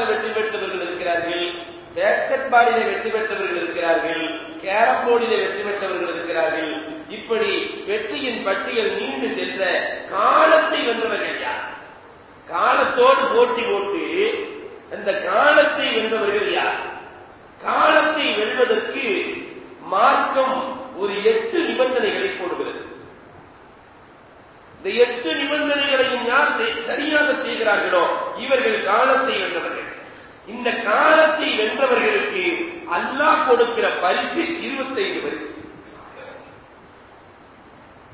வாலிபாலில் வெற்றி பெற்றவர்கள் இருக்கிறார்கள் பேஸ்கெட் பாலிலே வெற்றி பெற்றவர்கள் இருக்கிறார்கள் கேரம் போர்டிலே வெற்றி பெற்றவர்கள் இருக்கிறார்கள். இப்படி வெற்றியின் பட்டியல் நீண்டு சென்ற காலத்தை வென்றவர்கள் யார்? காலத்தோடு போட்டி போட்டு அந்த காலத்தை வென்றவர்கள் யார்? காலத்தை வெல்வதற்கு மார்க்கம் ஒரு எட்டு நிபந்தனைகளை போடுகிறது. இந்த எட்டு நிபந்தனைகளையும் யார் சரியாக செய்கிறார்களோ இவர்கள் காலத்தை வென்றவர்கள். இந்த காலத்தை வென்றவர்களுக்கு அல்லாஹ் கொடுக்கிற பரிசு இருபத்தைந்து பரிசு.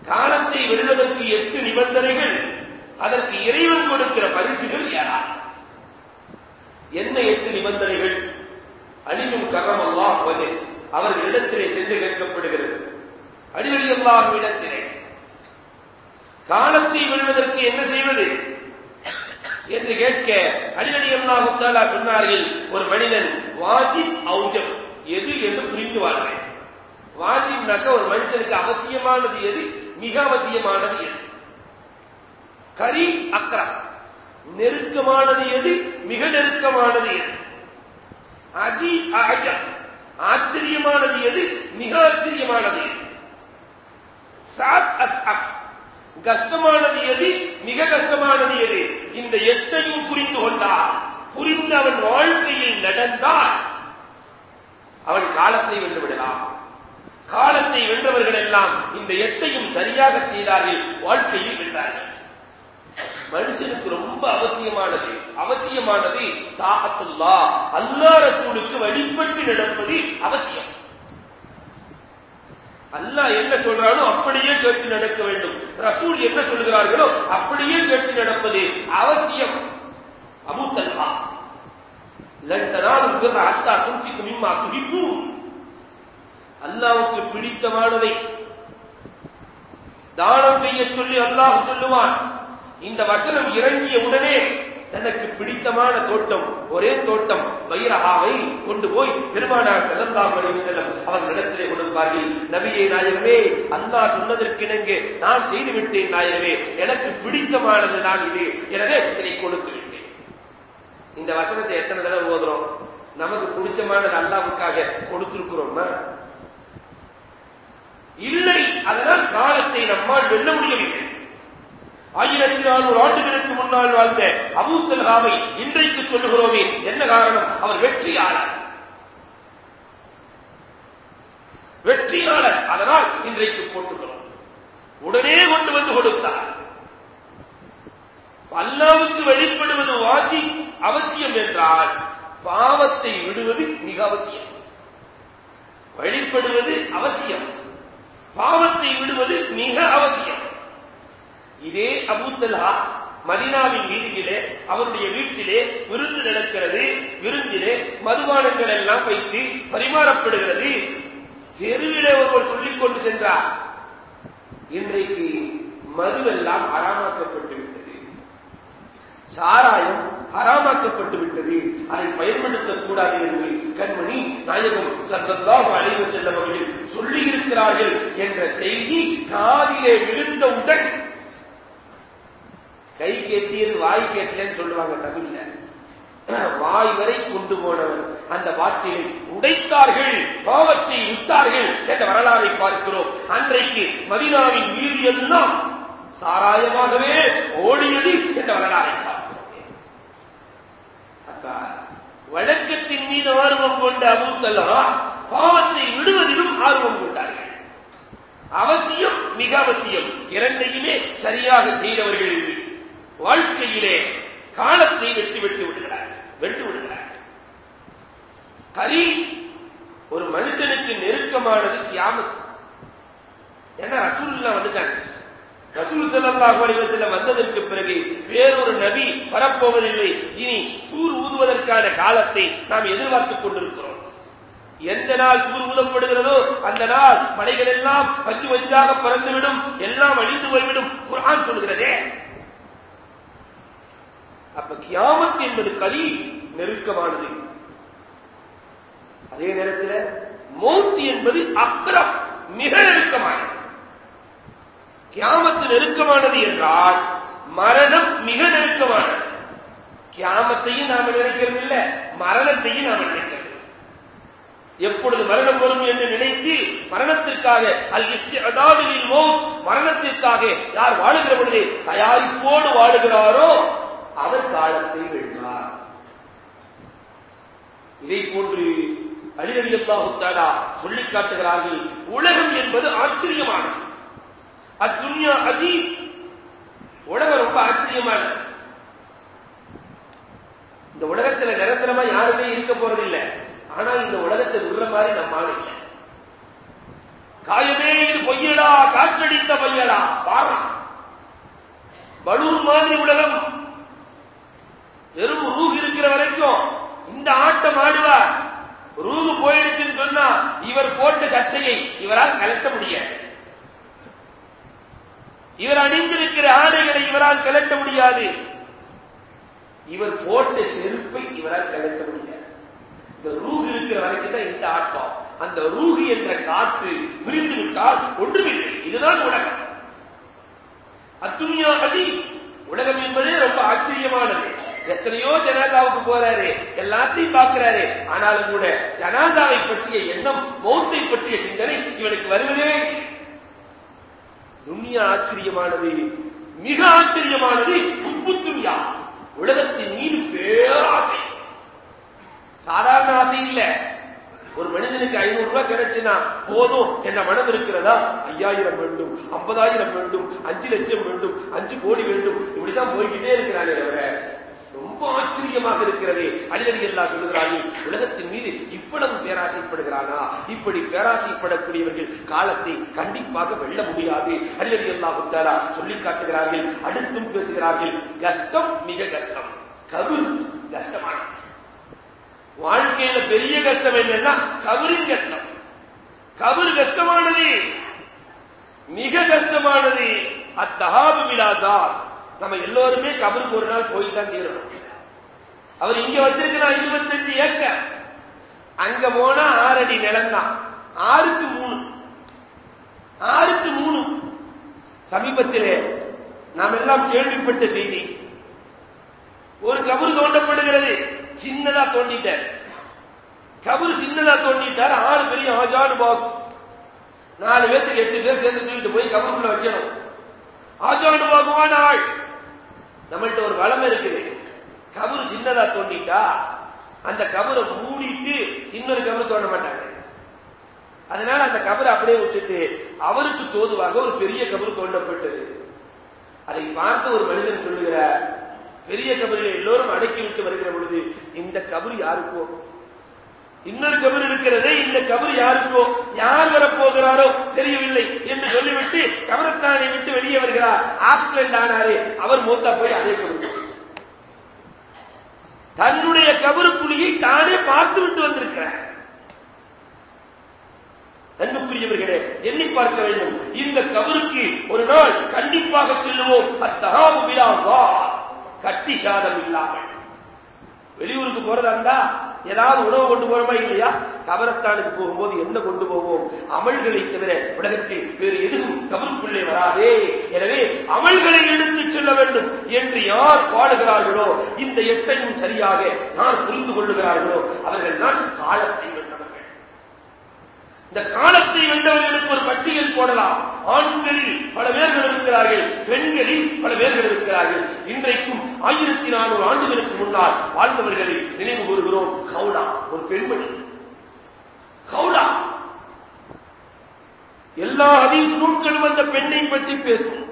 காலத்தை வெல்வதற்கு எட்டு நிபந்தனைகள் அதற்கு இறைவன் கொடுக்கிற பரிசுகள் யாரா? என்ன எட்டு நிபந்தனைகள்? அழிவும் கரம் அல்லாஹ் வஜே அவர்களிடத்திலே சென்று கேட்கப்படுகிறது. அடிவழி அல்லாஹ்விடத்திலே. காலத்தை வெல்வதற்கு என்ன செய்வது? என்று கேட்க அடிவழி அல்லாஹுத்தாலா சொன்னார்கள் ஒரு மனிதன் வாஜிப் அவுஜம் எது என்று புரிந்து வாழ்வேன். வாஜிப்னாக்க ஒரு மனுஷனுக்கு அவசியமானது எது? மிக அவசியமானது எது? கரி அக்ரா நெருக்கமானது எது? மிக நெருக்கமானது எது? அஜி அஜம் ஆச்சரியமானது எது? மிக ஆச்சரியமானது எது? சாத் அஸ் அக். கஷ்டமானது எது? மிக கஷ்டமானது எது? இந்த எட்டையும் புரிந்து கொண்டார் புரிந்து அவன் வாழ்க்கையில் நடந்தால் அவன் காலத்தை வென்றுவிடலாம் காலத்தை வென்றவர்கள் எல்லாம் இந்த எட்டையும் சரியாக செய்தார்கள் வாழ்க்கையில் வென்றார்கள். மனுஷனுக்கு ரொம்ப அவசியமானது அவசியமானது தாகத்துல்லா. அல்லா ரசூலுக்கு வழிபட்டு நடப்பது அவசியம். அல்லாஹ் என்ன சொல்றானோ அப்படியே கேட்டு நடக்க வேண்டும். ரசூல் என்ன சொல்கிறார்களோ அப்படியே கேட்டு நடப்பது அவசியம். அமுத்தல்லா தல்ஹா. லன் தனாலுல் பிர்ர ஹத்தா துன்ஃபிகு மிம்மா துஹிப்பூன் பிடித்தமானதை தானம் செய்ய சொல்லி அல்லாஹ் சொல்லுவான். இந்த வசனம் இறங்கிய உடனே தனக்கு பிடித்தமான தோட்டம் ஒரே தோட்டம் பைரஹாவை கொண்டு போய் பெருமானார் செல்லந்தாம் செல்லம் அவர்களிடத்திலே கொடுப்பார்கள். நபியை நாயகமே அல்லாஹ் சொன்னதற்கிணங்க நான் செய்து விட்டேன் நாயகமே எனக்கு பிடித்தமானது நான் இது. எனவே இதை கொடுத்து விட்டேன். இந்த வசனத்தை எத்தனை தடவை ஓதுறோம்? நமக்கு பிடிச்சமானது அல்லாவுக்காக கொடுத்திருக்கிறோமா? இல்லை. அதனால் காலத்தை நம்மால் வெல்ல முடியவில்லை. ஆயிரத்தி நானூறு ஆண்டுகளுக்கு முன்னால் வாழ்ந்த அபூத்தல்ஹாவை இன்றைக்கு சொல்லுகிறோமே என்ன காரணம்? அவர் வெற்றியாளர். வெற்றியாளர். அதனால் இன்றைக்கு போட்டுக்கிறோம். உடனே கொண்டு வந்து கொடுத்தார். அல்லாவுக்கு வெளிப்படுவது வாசி அவசியம் என்றால் பாவத்தை விடுவது மிக அவசியம். வழிபடுவது அவசியம். பாவத்தை விடுவது மிக அவசியம். இதே அபூத்தல்ஹா மதினாவின் வீதியிலே அவருடைய வீட்டிலே விருந்து நடக்கிறது. விருந்திலே மதுபானங்கள் எல்லாம் வைத்து பரிமாறப்படுகிறது. தெருவிலே ஒருவர் சொல்லிக் கொண்டு சென்றார் இன்றைக்கு மதுவெல்லாம் அறாமாக்கப்பட்டு விட்டது சாராயம் ஹராமாக்கப்பட்டு விட்டது அதை பயன்படுத்தக்கூடாது என்று கண்மணி நாயகம் சந்தல்லாஹு அழைவு செல்லவர்கள் அவர்கள் சொல்லி இருக்கிறார்கள் என்ற செய்தி காதிலே விழுந்தவுடன் கை கேட்டியது வாய் கேட்டலன்னு சொல்லுவாங்க தமிழ்ல. வாய் வரை கொண்டு போனவர் அந்த வாட்டிலை உடைத்தார்கள் பாவத்தை விட்டார்கள் என்ற வரலாறை பார்க்கிறோம். அன்றைக்கு மதினாவின் வீதி எல்லாம் சாராயமாகவே ஓடியது என்ற வரலாறை பார்க்கிறோம். அக்கா வழக்கத்தின் மீது ஆர்வம் கொண்ட அபூத்தல்லா பாவத்தை விடுவதிலும் ஆர்வம் கொண்டார்கள். அவசியம் மிக அவசியம் இரண்டையுமே சரியாக செய்தவர்கள் வாழ்க்கையிலே காலத்தை வெட்டி வெட்டி விடுகிறார் வெட்டு விடுகிறார். கலி ஒரு மனுஷனுக்கு நெருக்கமானது கியாமத்து ஏன்னா ரசூல்லா வந்துட்டாங்க. ரசூல் ஸல்லல்லாஹு அலைஹி வந்ததற்கு பிறகு வேறொரு நபி வரப்போவதில்லை. இனி சூர் ஊதுவதற்கான காலத்தை நாம் எதிர்பார்த்துக் கொண்டிருக்கிறோம். எந்த நாள் சூர் ஊதப்படுகிறதோ அந்த நாள் மலைகள் எல்லாம் பஞ்சு பஞ்சாக பறந்துவிடும் எல்லாம் அழிந்து போய்விடும். குரான் சொல்கிறதே அப்ப கியாமத் என்பது கலி நெருக்கமானது. அதே நேரத்தில் மௌத் என்பது அக்ரம் மிக நெருக்கமானது. கியாமத்து நெருக்கமானது என்றால் மரணம் மிக நெருக்கமானது. கியாமத்தையும் நாம நினைக்கிறது இல்ல மரணத்தையும் நாம நினைக்கிறது எப்பொழுது மரணம் வரும் என்று நினைத்து மரணத்திற்காக அல் இஸ்திஅதாதில் மௌத் மரணத்திற்காக யார் வாழுகிற பொழுது தயாரிப்போடு வாழுகிறாரோ அவர் காலத்தை வெல்வார் இதை போன்று அலிரடி அல்லாஹு சொல்லி காட்டுகிறார்கள். உலகம் என்பது ஆச்சரியமானது. அத்துன்யா அதி உலகம் ரொம்ப ஆச்சரியமானது. இந்த உலகத்துல நிரந்தரமா யாருமே இருக்க போறதில்லை. ஆனா இந்த உலகத்தை விடுற மாதிரி நம்மால் இல்லை. காயமே இது பொய்யடா காற்றடித்த பையடா பாரு. பலூர் மாதிரி உலகம். வெறும் ரூஹ் இருக்கிற வரைக்கும் இந்த ஆட்டம் ஆடுவார். ரூஹு போயிடுச்சுன்னு சொன்னா இவர் போட்ட சட்டையை இவரால் கலட்ட முடியாது. இவர் அணிந்திருக்கிற ஆடைகளை இவரால் கலட்ட முடியாது. இவர் போட்ட செருப்பை இவரால் கலட்ட முடியாது. இந்த ரூஹ் இருக்கிற வரைக்கும் தான் இந்த ஆட்டம். அந்த ரூகு என்ற காற்று பிரிந்து விட்டால் ஒன்றுமில்லை. இதுதான் உலகம். அத்துமியா அதி உலகம் என்பதே ரொம்ப ஆச்சரியமானது. எத்தனையோ ஜனாதாவுக்கு போறாரு எல்லாத்தையும் பார்க்கிறாரு. ஆனாலும் கூட ஜனாதாவை பற்றிய எண்ணம் மௌத்தை பற்றிய சிந்தனை இவனுக்கு வருவதே துன்யா ஆச்சரியமானது. மிக ஆச்சரியமானது உப்பு துன்யா. உலகத்தின் மீது பேராசை சாதாரண ஆசை இல்ல. ஒரு மனிதனுக்கு ஐநூறு ரூபாய் கிடைச்சுன்னா போதும். என்ன மனம் இருக்கிறதா? ஐயாயிரம் வேண்டும் ஐம்பதாயிரம் வேண்டும் அஞ்சு லட்சம் வேண்டும் அஞ்சு கோடி வேண்டும். இப்படிதான் போய்கிட்டே இருக்கிறானே தவிர ரொம்ப ஆச்சரியமாக இருக்கிறது. அடிக்கடி எல்லாம் சொல்லுகிறார்கள் உலகத்தின் மீது இவ்வளவு பேராசைப்படுகிறானா? இப்படி பேராசைப்படக்கூடியவர்கள் காலத்தை கண்டிப்பாக வெல்ல முடியாது. அடிக்கடி எல்லாம் உத்தாரா சொல்லிக் காட்டுகிறார்கள் அடுத்தும் பேசுகிறார்கள் கஷ்டம் மிக கஷ்டம். கபு கஷ்டமான. வாழ்க்கையில பெரிய கஷ்டம் என்னன்னா கபரின் கஷ்டம். கபரு கஷ்டமானது. மிக கஷ்டமானது. அத்தகாபு விழாதான் நம்ம எல்லோருமே கபருக்கு ஒரு நாள் போய் தான் தீரணும். அவர் இங்க வச்சிருக்கிறார் இருபத்தஞ்சு ஏக்கர். அங்க போனா ஆறு அடி நிலம்தான் ஆறுக்கு மூணு. ஆறுக்கு மூணு. சமீபத்திலே நாம் எல்லாம் கேள்விப்பட்ட செய்தி. ஒரு கபரு தோண்டப்படுகிறது. சின்னதா தோண்டிட்டார். கபரு சின்னதா தோண்டிட்டார். ஆறு பெரிய ஆஜானு பாகு. நாலு பேர்த்துக்கு எட்டு பேர் சேர்ந்து தூக்கிட்டு போய் கபருக்குள்ள வைக்கணும். ஆஜானு பாகுவான ஆள். நம்மள்ட்ட ஒரு வளம் இருக்குது. கபரு சின்னதா தோண்டிட்டா அந்த கபரை மூடிட்டு இன்னொரு கபரு தோண்ட மாட்டாங்க. அதனால அந்த கபரை அப்படியே விட்டுட்டு அவருக்கு தோதுவாக ஒரு பெரிய கபரு தோண்டப்பட்டது. அதை பார்த்து ஒரு மனிதன் சொல்லுகிறார் பெரிய கபரில் எல்லோரும் அடக்கி விட்டு வருகிற பொழுது இந்த கபரு யாருக்கோ? இன்னொரு கபர் இருக்கிறதே இந்த கபர் யாருக்கோ? யார் வரப்போகிறாரோ தெரியவில்லை என்று சொல்லிவிட்டு கபரத்தானை விட்டு வெளியே வருகிறார். ஆக்சிடென்ட் ஆனாரே அவர் மூத்தா போய் அதை கபரு தன்னுடைய கபரு குழியை தானே பார்த்து விட்டு வந்திருக்கிறார். அன்புக்குரியவர்களே எண்ணி பார்க்க வேண்டும். இந்த கபருக்கு ஒரு நாள் கண்டிப்பாக செல்லுவோம். அத்தகாபு விழாவா கட்டி சாதம் இல்லாமல். வெளியூருக்கு போறதா இருந்தா ஏதாவது உணவு கொண்டு போறோமா இல்லையா? கபரஸ்தானுக்கு போகும்போது என்ன கொண்டு போவோம்? அமல்களை தவிர உலகத்தில் வேறு எதுவும் கபருக்குள்ளே வராதே. எனவே அமல்களை எடுத்துச் செல்ல வேண்டும் என்று யார் பாடுகிறார்களோ இந்த எட்டையும் சரியாக யார் புரிந்து கொள்ளுகிறார்களோ அவர்கள் தான் காலத்தை இந்த காலத்தை வென்றவர்களுக்கு ஒரு பட்டியல் போடலாம். ஆண்களில் பல பேர்கள் இருக்கிறார்கள் பெண்களில் பல பேர்கள் இருக்கிறார்கள். இன்றைக்கும் ஆயிரத்தி நானூறு ஆண்டுகளுக்கு முன்னால் வாழ்ந்தவர்களை நினைவு கூறுகிறோம். கவுடா ஒரு பெண்மணி. கவுடா. எல்லா அதீஸ் நூல்களும் அந்த பெண்ணை பற்றி பேசும்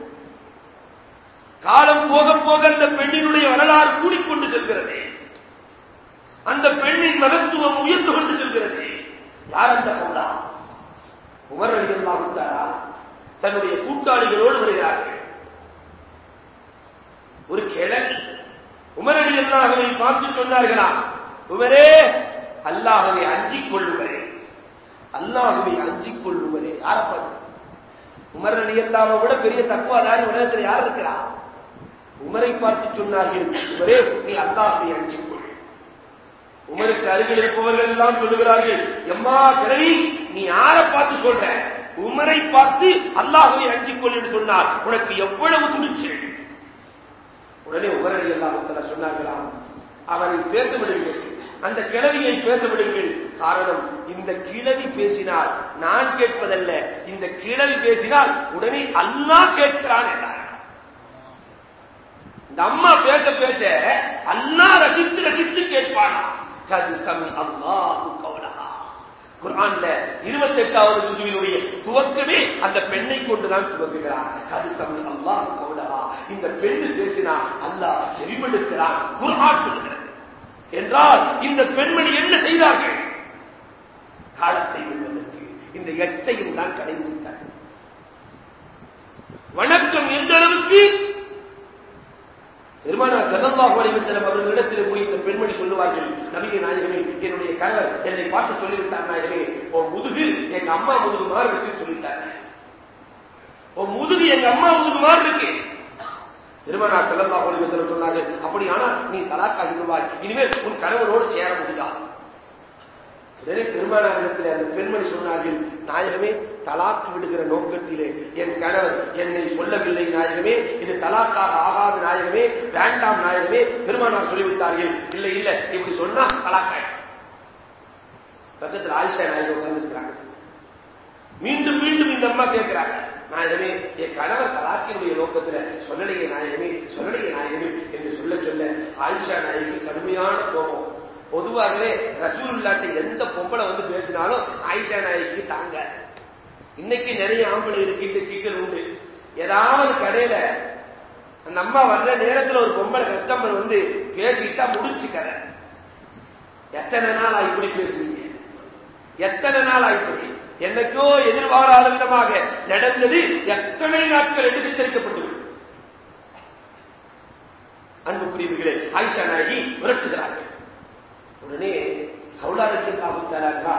காலம் போக போக அந்த பெண்ணினுடைய வரலாறு கூடிக்கொண்டு செல்கிறது. அந்த பெண்ணின் மகத்துவம் உயர்ந்து கொண்டு செல்கிறது. யார் அந்த கவுடா? உமர் அலி தன்னுடைய கூட்டாளிகளோடு வருகிறார்கள். ஒரு கிழவி உமர் அல்லாஹவை பார்த்து சொன்னார்களா உமரே அல்லாஹவை அஞ்சிக் கொள்ளுவரே அல்லாஹுவை அஞ்சிக் கொள்ளுவரே யார பார்த்து? உமர் அலி அல்லாவை விட பெரிய தக்குவாதாரி உலகத்தில் யார் இருக்கிறா? உமரை பார்த்து சொன்னார்கள் உமரே நீ அல்லாஹுவை அஞ்சிக் கொள். உமருக்கு அருகில் இருப்பவர்கள் எல்லாம் சொல்லுகிறார்கள் எம்மா கிழவி நீ யாரை பார்த்து சொல்ற? உமரை பார்த்து அல்லாஹுவை அஞ்சிக்கொள் என்று சொன்னார். உனக்கு எவ்வளவு துணிச்சல்? உடனே உமரடி அல்லாஹ் சொன்னார்களாம். அவரை பேச விடுங்கள் அந்த கிழவியை பேச விடுங்கள் காரணம் இந்த கிழவி பேசினால் நான் கேட்பதல்ல. இந்த கிழவி பேசினால் உடனே அல்லாஹ் கேட்கிறான் என்றார். இந்த அம்மா பேச பேச அல்லாஹ் ரசித்து ரசித்து கேட்பானா கது சமி அல்லாஹு குரான்ல இருபத்தி எட்டாவது ஜுசுவினுடைய துவக்கமே அந்த பெண்ணை கொண்டுதான் துவங்குகிறார். கது சமி அல்லாஹு கௌலஹா இந்த பெண்ணு பேசினா அல்லாஹ் செவிமடுக்கிறான். குரான் சொல்கிறது என்றால் இந்த பெண்மணி என்ன செய்தார்கள்? காலத்தை வெல்வதற்கு இந்த எட்டையும் தான் கடைபிடித்தார்கள். வணக்கம் எந்த அளவுக்கு? பெருமானார் சல்லல்லாஹு அலைஹி அவர்களிடத்தில் போய் இந்த பெண்மணி சொல்லுவார்கள் நபியே நாயகமே என்னுடைய கணவர் என்னை பார்த்து சொல்லிவிட்டார் நாயகமே. ஓ முதுகு எங்க அம்மா முதுகு மாறு இருக்குன்னு சொல்லிட்டார். ஓ முதுகு எங்க அம்மா முதுகு மாறு இருக்கு. பெருமானார் சல்லல்லாஹு அலைஹி சொன்னார்கள் அப்படியானா நீ தலாக்கா விடுவாய். இனிமேல் உன் கணவரோடு சேர முடியாது. உடனே பெருமானாரிடத்தில் அந்த பெண்மணி சொன்னார்கள் நாயகமே தலாக்கு விடுகிற நோக்கத்திலே என் கணவர் என்னை சொல்லவில்லை நாயகமே. இது தலாக்காக ஆகாத நாயகமே. வேண்டாம் நாயகமே. பெருமானார் சொல்லிவிட்டார்கள் இல்லை இல்ல. இப்படி சொன்னா தலாக்காய். பக்கத்தில் ஆயிஷா நாயகம் உட்கார்ந்துருக்கிறாங்க. மீண்டும் மீண்டும் இந்த அம்மா கேட்கிறாங்க நாயகமே என் கணவர் தலாக்கினுடைய நோக்கத்துல சொல்லலையே நாயகமே சொல்லலையே நாயகமே. என்று சொல்ல சொல்ல ஆயிஷா நாயகி கடுமையான கோபம். பொதுவாகவே ரசூலுல்லாட்ட எந்த பொம்பளை வந்து பேசினாலும் ஆயிஷா நாயகிக்கு தாங்க. இன்னைக்கு நிறைய ஆம்பளை இருக்கு இந்த சிக்கல் உண்டு. ஏதாவது கடையில அந்த அம்மா வர்ற நேரத்துல ஒரு பொம்பளை கஸ்டமர் வந்து பேசிட்டா முடிச்சு கதை. எத்தனை நாள் இப்படி பேசுவீங்க எத்தனை நாள் இப்படி? என்னைக்கோ எதிர்பாராத விதமாக நடந்தது எத்தனை நாட்கள் என்று சித்தரிக்கப்பட்டு அன்புக்குரியவர்களே ஆயிஷா நாயகி விரட்டுகிறார்கள். உடனே கவுலாரத்தில் தாகுத்தாரா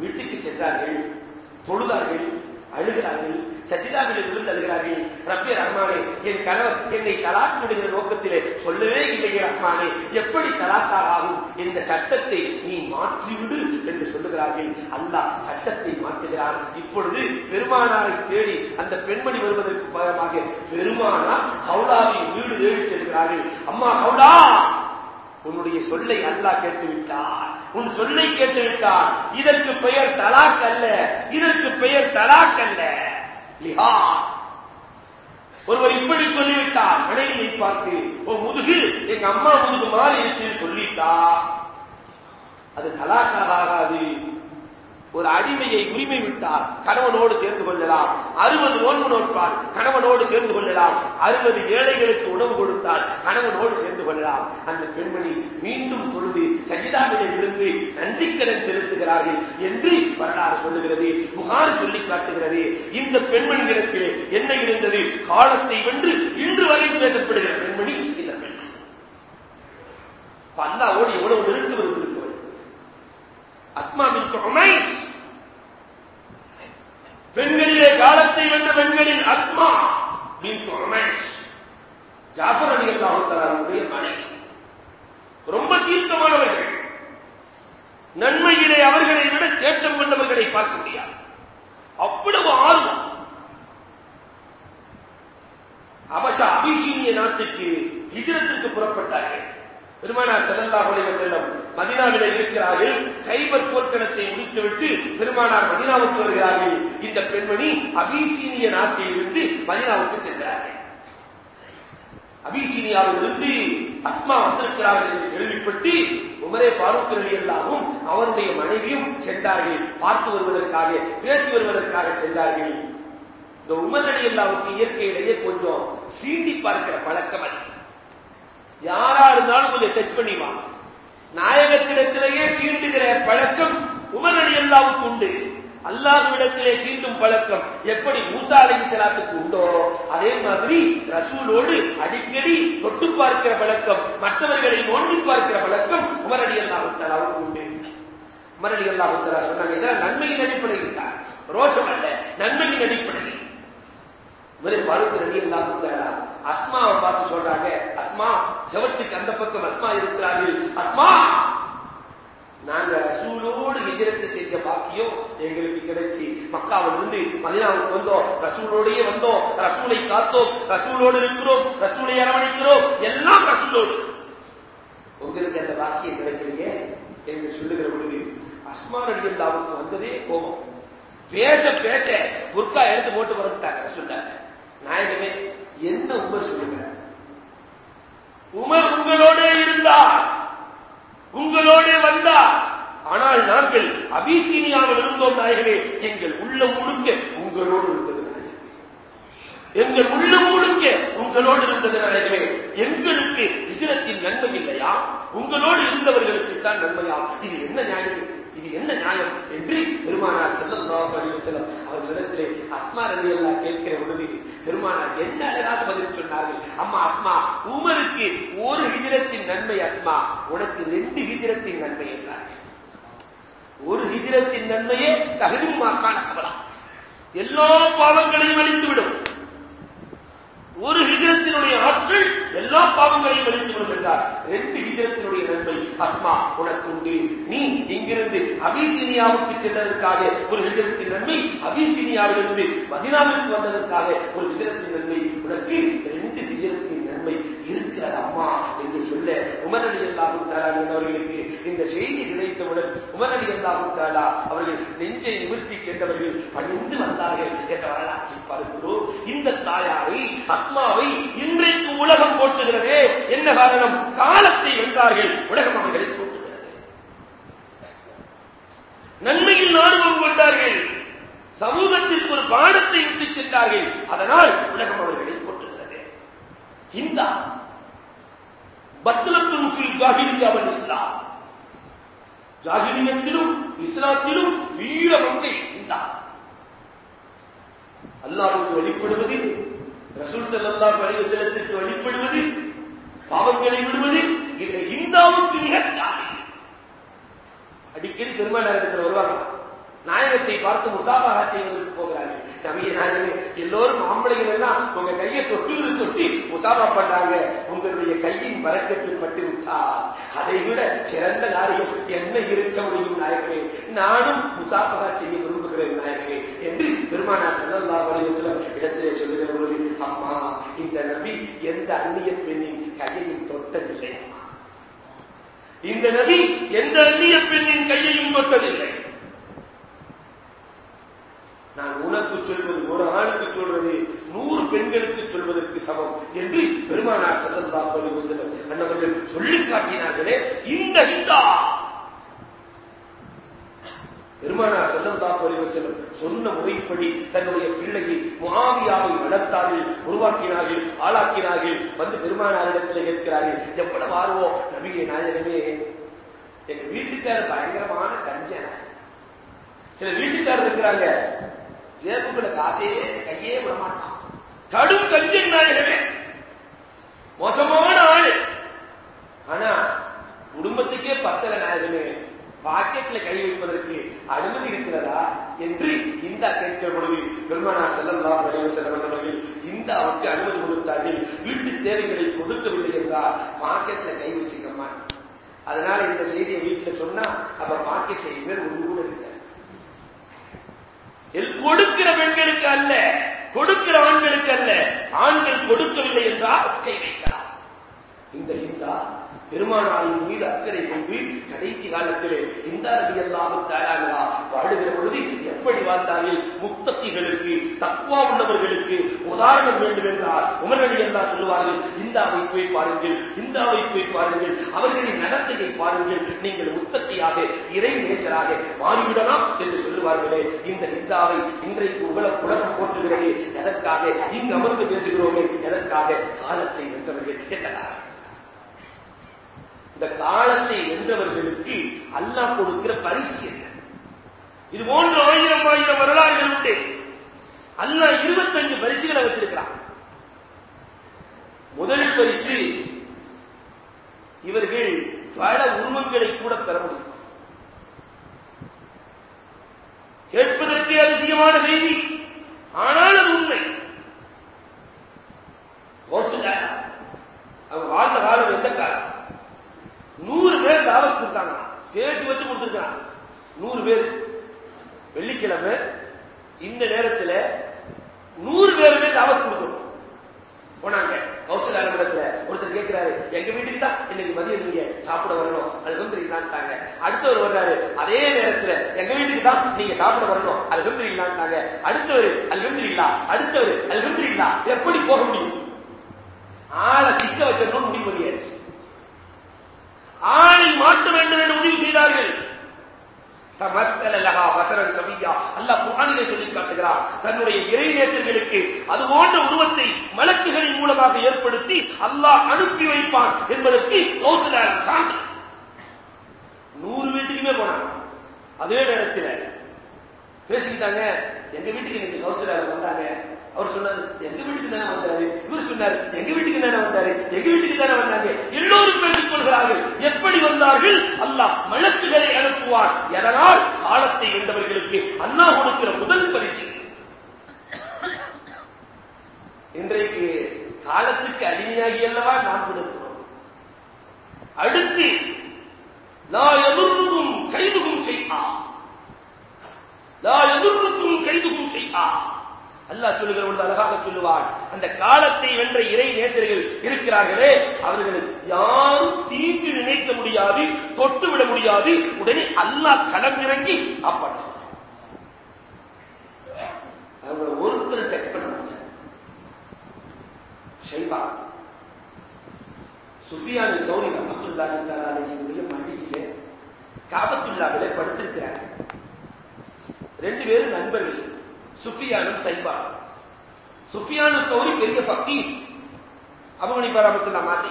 வீட்டுக்கு சென்றார்கள். தொழுதார்கள் அழுகிறார்கள் சஜிதாவிலே விழுந்து அழுகிறார்கள். ரப்பிய ரஹ்மானே என் கணவர் என்னை தலாக் விடுகிற நோக்கத்திலே சொல்லவே இல்லையே ரஹ்மானே. எப்படி தலாத்தார் ஆகும்? இந்த சட்டத்தை நீ மாற்றிவிடு என்று சொல்லுகிறார்கள். அல்லாஹ் சட்டத்தை மாற்றுகிறார் இப்பொழுது பெருமானாரை தேடி அந்த பெண்மணி வருவதற்கு பகரமாக பெருமானார் ஹவுலாவின் வீடு தேடி செல்கிறார்கள். அம்மா ஹவுலா உன்னுடைய சொல்லை அல்லாஹ் கேட்டுவிட்டார் உன் சொல்லை கேட்டுவிட்டார் இதற்கு பெயர் தலாக் அல்ல. இதற்கு பெயர் தலாக் அல்ல. லிஹா. ஒருவர் இப்படி சொல்லிவிட்டார். மனைவியை பார்த்து ஓ முதுகு எங்க அம்மா முதுகு மாறி இருக்குன்னு சொல்லிட்டா அது தலாக்காக ஆகாது. ஒரு அடிமையை உரிமை விட்டால் கணவனோடு சேர்ந்து கொள்ளலாம். அறுபது நோன்பு நோற்பால் கணவனோடு சேர்ந்து கொள்ளலாம். அறுபது ஏழைகளுக்கு உணவு கொடுத்தால் கணவனோடு சேர்ந்து கொள்ளலாம். அந்த பெண்மணி மீண்டும் தொழுது சஜிதாவிலே விழுந்து நன்றிக்கடன் செலுத்துகிறார்கள் என்று வரலாறு சொல்லுகிறது புகார் சொல்லி காட்டுகிறது. இந்த பெண்மணிகளுக்கு என்ன இருந்தது? காலத்தை வென்று இன்று வரை பேசப்படுகிற பெண்மணி இந்த பெண்மணி அல்லாவோடு எவ்வளவு நெருக்கம் இருந்திருக்கிறது அஸ்மா பின் உமைஸ். பெண்களிலே காலத்தை வென்ற பெண்களின் அஸ்மா பின் உமைஸ். ஜாஃபர் அலி அல்லாஹுடைய மனைவி. ரொம்ப தீர்க்கமானவர்கள். நன்மையிலே அவர்களை விட தேட்டம் கொண்டவர்களை பார்க்க முடியாது. அவ்வளவு ஆர்வம். அவச அபிஷீனிய நாட்டுக்கு ஹிஜரத்திற்கு புறப்பட்டார்கள். பெருமானார் செல்லல்லா செல்லும் மதீனாவிலே இருக்கிறார்கள். கைபர் போர்க்களத்தை முடித்துவிட்டு பெருமானார் மதினாவுக்கு வருகிறார்கள். இந்த பெண்மணி அபிசீனிய நாட்டில் இருந்து மதினாவுக்கு சென்றார்கள் அபிசீனியாவிலிருந்து அஸ்மா வந்திருக்கிறார்கள் என்று கேள்விப்பட்டு உமரே பாரூக் அலி எல்லாரும் அவருடைய மனைவியும் சென்றார்கள். பார்த்து வருவதற்காக பேசி வருவதற்காக சென்றார்கள். இந்த உமரடி எல்லாவுக்கு அல்லாவுக்கு இயற்கையிலேயே கொஞ்சம் சீண்டி பார்க்கிற பழக்கம் அது. யாரா இருந்தாலும் கொஞ்சம் டச் பண்ணிவாங்க நாயகத்திடத்திலேயே சீண்டுகிற பழக்கம் உமரடி அல்லாவுக்கு உண்டு. அல்லாஹ்விடத்திலே சீண்டும் பழக்கம் எப்படி மூசா அலி சலாத்துக்கு உண்டோ அதே மாதிரி ரசூலோடு அடிக்கடி தொட்டு பார்க்கிற பழக்கம் மற்றவர்களை நோண்டி பார்க்கிற பழக்கம் உமரடி அலி உண்டு. உமரடி அலி சொன்னாங்க இதெல்லாம் நன்மையின் அடிப்படையில் தான். ரோஷம் அல்ல நன்மையின் அடிப்படையில். இவரை பாருங்க ரடி அல்லாஹு அஸ்மாவை பார்த்து சொல்றாங்க. அஸ்மா ஜவத்துக்கு அந்த பக்கம் அஸ்மா இருக்கிறார்கள். அஸ்மா! நாங்க ரசூலோடு விஜயத்தை செய்த பாக்கியம் எங்களுக்கு கிடைச்சி. மக்காவிலிருந்து மதினாவுக்கு வந்தோம். ரசூலோடையே வந்தோம். ரசூலை காத்தோம். ரசூலோடு இருக்கிறோம். ரசூலை அரவணைக்கிறோம். எல்லாம் ரசூலோடு. உங்களுக்கு அந்த பாக்கியம் கிடைக்கலையே என்று சொல்லுகிற பொழுது அஸ்மா நடிகல்லாவுக்கு வந்ததே கோபம். பேச பேச புர்கா எடுத்து போட்டு வரட்டாங்க ரசூல்லாங்க நாயகமே என்ன உமர் சொல்லுகிறார்? உமர் உங்களோட இருந்தார். உங்களோட வந்தார். ஆனால் நாங்கள் அபிசீனியாவில் இருந்தோம் நாயகமே எங்கள் உள்ள முழுக்க உங்களோடு இருந்தது நாயகமே எங்கள் உள்ள முழுக்க உங்களோடு இருந்தது நாயகமே எங்களுக்கு இஜரத்தின் நன்மை இல்லையா? உங்களோடு இருந்தவர்களுக்கு தான் நன்மையா? இது என்ன நியாயம்? இது என்ன நியாயம்? என்று பெருமானார் செல்லல்லாஹு அலைஹி வஸல்லம் அவர்களிடத்திலே அஸ்மா ரலியல்லாஹு கேட்கிற பொழுது பெருமானார் என்ன அழகாக பதில் சொன்னார்கள்? அம்மா அஸ்மா உமருக்கு ஒரு ஹிஜிரத்தின் நன்மை அஸ்மா உனக்கு ரெண்டு ஹிஜிரத்தின் நன்மை என்றார்கள் ஒரு ஹிஜிரத்தின் நன்மையே தகுதிமாக்கான கவலாம் எல்லா பாவங்களையும் அழித்துவிடும். ஒரு ஹிஜிரத்தினுடைய ஆற்றல் எல்லா பாவங்களையும் அழித்துவிடும் என்றார் ரெண்டு ஹிஜரத்தினுடைய நன்மை அஸ்மா உனக்குண்டு நீ இங்கிருந்து அபிசீனியாவுக்கு சென்றதற்காக ஒரு ஹிஜரத்தின் நன்மை அபிசீனியாவிலிருந்து மதினாவிற்கு வந்ததற்காக ஒரு ஹிஜரத்தின் நன்மை உனக்கு ரெண்டு ஹிஜரத்தின் நன்மை இருக்கிறது அம்மா என்று சொல்ல உமர் அல்லாஹு தாலா என்பவர்களுக்கு இந்த செய்தி கிடைத்தவுடன் உமர் அலி அல்லாஹு தாலா அவர்கள் நெஞ்சை நிமிர்த்தி சென்றவர்கள் பணிந்து வந்தார்கள் என்ற வரலாற்றை பார்க்கிறோம். இந்த தாயாரை அஸ்மாவை இன்றைக்கு உலகம் போட்டுகிறதே என்ன காரணம்? காலத்தை வென்றார்கள். உலகம் அவர்களை போட்டுகிறது நன்மையில் நாடுவம் கொண்டார்கள் சமூகத்திற்கு ஒரு பாடத்தை விட்டுச் சென்றார்கள். அதனால் உலகம் அவர்களை போட்டுகிறது இந்த பத்துலத்தும் ஃபில் இஸ்லாம் ஜாகிரியத்திலும் இஸ்லாத்திலும் வீர பங்கை இருந்தார் அல்லாவுக்கு வழிபடுவது ரசூல் செல்லல்லாஹு அலைஹி வஸல்லத்திற்கு வழிபடுவது பாவங்களை விடுவது இந்த இந்தாவுக்கு மிக அடிக்கடி பெருமானாரிடத்தில் வருவாங்க நாயகத்தை பார்த்து முசாபாக செய்வதற்கு போகிறார்கள். நபிய நாயகமே எல்லோரும் ஆம்பளைகள் எல்லாம் உங்க கையை தொட்டு தொட்டி முசாபா பண்றாங்க உங்களுடைய கையின் வரக்கத்தில் பட்டு விட்டார் அதை விட சிறந்த காரியம் என்ன இருக்க முடியும் நாயகமே நானும் முசாபரா செய்ய விரும்புகிறேன் நாயகமே என்று பெருமானார் செல்லல்லா வலிவசலம் இடத்திலே சொல்லுகிற பொழுது அம்மா இந்த நபி எந்த அந்நிய பெண்ணின் கையையும் தொட்டதில்லை இந்த நபி எந்த அந்நிய பெண்ணின் கையையும் தொட்டதில்லை நான் உனக்கு சொல்வது ஒரு ஆணுக்கு சொல்வது நூறு பெண்களுக்கு சொல்வதற்கு சமம் என்று பெருமானார் சதந்தா அலி அண்ணவர்கள் சொல்லி காட்டினார்களே இந்த இந்தா. பெருமானார் சல்லல்லா அலி சொன்ன முறைப்படி தன்னுடைய பிள்ளையை மாவியாவை வளர்த்தார்கள் உருவாக்கினார்கள் ஆளாக்கினார்கள். வந்து பெருமானாரிடத்தில் கேட்கிறார்கள் எவ்வளவு ஆர்வம் நபிகை நாயகமே. எங்க வீட்டுக்காரர் பயங்கரமான கஞ்சன. சில வீட்டுக்காரர் இருக்கிறாங்க. ஜேபுக்குள்ள காசே கையே விட மாட்டான். கடும் கஞ்சன் நாயகமே மோசமான ஆள். ஆனா குடும்பத்துக்கே பத்தல நாயகமே பாக்கெட்ல கை வைப்பதற்கு அனுமதி இருக்கிறதா என்று இந்தா கேட்கிற பொழுது பெருமானார் செல்லல்லா வடிவ இந்த இந்தாவுக்கு அனுமதி கொடுத்தார்கள். வீட்டு தேவைகளை கொடுக்கவில்லை என்றால் பாக்கெட்ல கை வச்சுக்கம்மா அதனால இந்த செய்தியை வீட்டுல சொன்னா அப்ப பாக்கெட்ல இனிமேல் ஒன்று கூட இருக்க கொடுக்கிற பெண்களுக்கு அல்ல கொடுக்கிற ஆண்களுக்கு அல்ல. ஆண்கள் கொடுக்கவில்லை என்றால் கை வைக்கலாம். இந்த ஹிந்தா பெருமானாரின் மீது அக்கறை கொண்டு கடைசி காலத்திலே இந்த ரவி அல்லாஹு வாழுகிற பொழுது எப்படி வாழ்ந்தார்கள்? முத்தக்கிகளுக்கு தக்குவா உள்ளவர்களுக்கு உதாரணம் வேண்டும் என்றால் உமரடி அல்லா சொல்லுவார்கள் இந்தாவை போய் பாருங்கள் இந்தாவை போய் பாருங்கள் அவர்களின் நடத்தையை பாருங்கள் நீங்கள் முத்தக்கியாக இறை நேசராக மாறிவிடலாம் என்று சொல்லுவார்களே. இந்த இந்தாவை இன்றைக்கு உலக உலகம் போட்டுகிறது எதற்காக? இங்கு அமர்ந்து பேசுகிறோமே எதற்காக? காலத்தை வென்றவர்கள் என்ன இந்த காலத்தை வென்றவர்களுக்கு அல்லாஹ் கொடுக்கிற பரிசு என்ன? இது போன்ற ஆயிரம் ஆயிரம் வரலாறுகள் உண்டு. அல்லாஹ் இருபத்தஞ்சு பரிசுகளை வச்சிருக்கிறான். முதல் பரிசு இவர்கள் பல உருவங்களை கூட பெற முடியும். கேட்பதற்கு அதிசயமான செய்தி. ஆனால் அது உண்மை அவங்க வாழ்ந்த காலம் எந்த காலம் நூறு பேர் தாவத் கொடுத்தாங்க பேசி வச்சு கொடுத்துருக்காங்க நூறு பேர் வெள்ளிக்கிழமை இந்த நேரத்தில் நூறு பேருமே தாவத் கொடுக்கணும். போனாங்க. கௌசல் அலுவலகத்துல ஒருத்தர் கேட்கிறாரு எங்க வீட்டுக்கு தான் இன்னைக்கு மதியம் நீங்க சாப்பிட வரணும். அல்ஹம்துலில்லான்ட்டாங்க அடுத்தவர் வர்றாரு அதே நேரத்துல எங்க வீட்டுக்கு தான் நீங்க சாப்பிட வரணும். அல்ஹம்துலில்லான்ட்டாங்க அடுத்தவர் அல்ஹம்துலில்லா அடுத்தவர் அல்ஹம்துலில்லா எப்படி போக முடியும் ஆளை சிக்க வச்சிடணும் முடிவு பண்ணியாச்சு ஆளை மாற்ற வேண்டும் என்று முடிவு செய்தார்கள் தமத்தலகா வசரன் சபியா அல்லாஹ் குர்ஆனிலே சொல்லி காட்டுகிறார் தன்னுடைய இறைநேசர்களுக்கு அது போன்ற உருவத்தை மலக்குகளின் மூலமாக ஏற்படுத்தி அல்லாஹ் அனுப்பி வைப்பான் என்பதற்கு கௌசலாரம் சான்று. நூறு வீட்டுக்குமே போனாங்க அதே நேரத்தில் பேசிக்கிட்டாங்க எங்க வீட்டுக்கு இன்னைக்கு கௌசலாரம் வந்தாங்க? அவர் சொன்னாரு எங்க வீட்டுக்கு தானே வந்தாரு? இவர் சொன்னார் எங்க வீட்டுக்கு தானே வந்தாரு? எங்க வீட்டுக்கு தானே வந்தாங்க? எல்லோரும் பேசிக் கொள்கிறார்கள். எப்படி வந்தார்கள்? அல்லாஹ் மலக்குகளை அனுப்புவார் எதனால்? காலத்தை வென்றவர்களுக்கு அல்லாஹ் கொடுக்கிற முதல் பரிசு. இன்றைக்கு காலத்துக்கு அடிமையாகி அல்லவா நாம் கொடுக்கிறோம் அடுத்து லா எதிர்க்கும் கைதுகும் செய்யா லா எதிர்க்கும் கைதுகும் செய்யா அல்லாஹ் சொல்லுகிற பொழுது அழகாக சொல்லுவார் அந்த காலத்தை வென்ற இறை நேசர்கள் இருக்கிறார்களே அவர்களுக்கு யாரும் தீங்கு நினைக்க முடியாது தொட்டு விட முடியாது உடனே அல்லாஹ் களமிறங்கி காப்பாற்ற அவங்கள ஒருத்தர் டச் பண்ண முடியாது ஷைபா சுஃபியான சௌரி ரமத்துல்லா தஆலாவுடைய மடியிலே காபத்துல்லாவிலே படுத்திருக்கிறார் ரெண்டு பேரும் நண்பர்கள் சுஃபியானும் சைபா சுஃபியான சௌரி பெரிய பக்தி அபுமணி பராமத்துல்லா மாதிரி.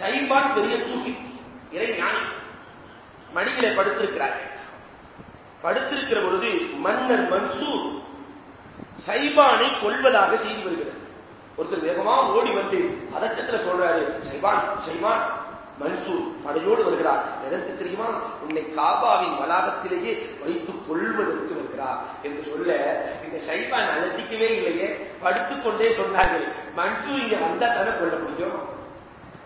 சைபான் பெரிய சூஃபி இறை ஞானி. மடியிலே படுத்திருக்கிறார்கள். படுத்திருக்கிற பொழுது மன்னர் மன்சூர் சைபானை கொள்வதாக செய்தி வருகிறது. ஒருத்தர் வேகமா ஓடி வந்து பதட்டத்தில் சொல்றாரு சைவான் சைவான் மன்சூர் படையோடு வருகிறார். எதற்கு தெரியுமா? உன்னை காபாவின் வளாகத்திலேயே வைத்துக் கொள்வதற்கு வருகிறார். என்று சொல்ல இந்த சைபான் அலட்டிக்கவே இல்லையே. படுத்துக்கொண்டே சொன்னார்கள் மன்சூர் இங்க வந்தா தானே கொள்ள முடியும்?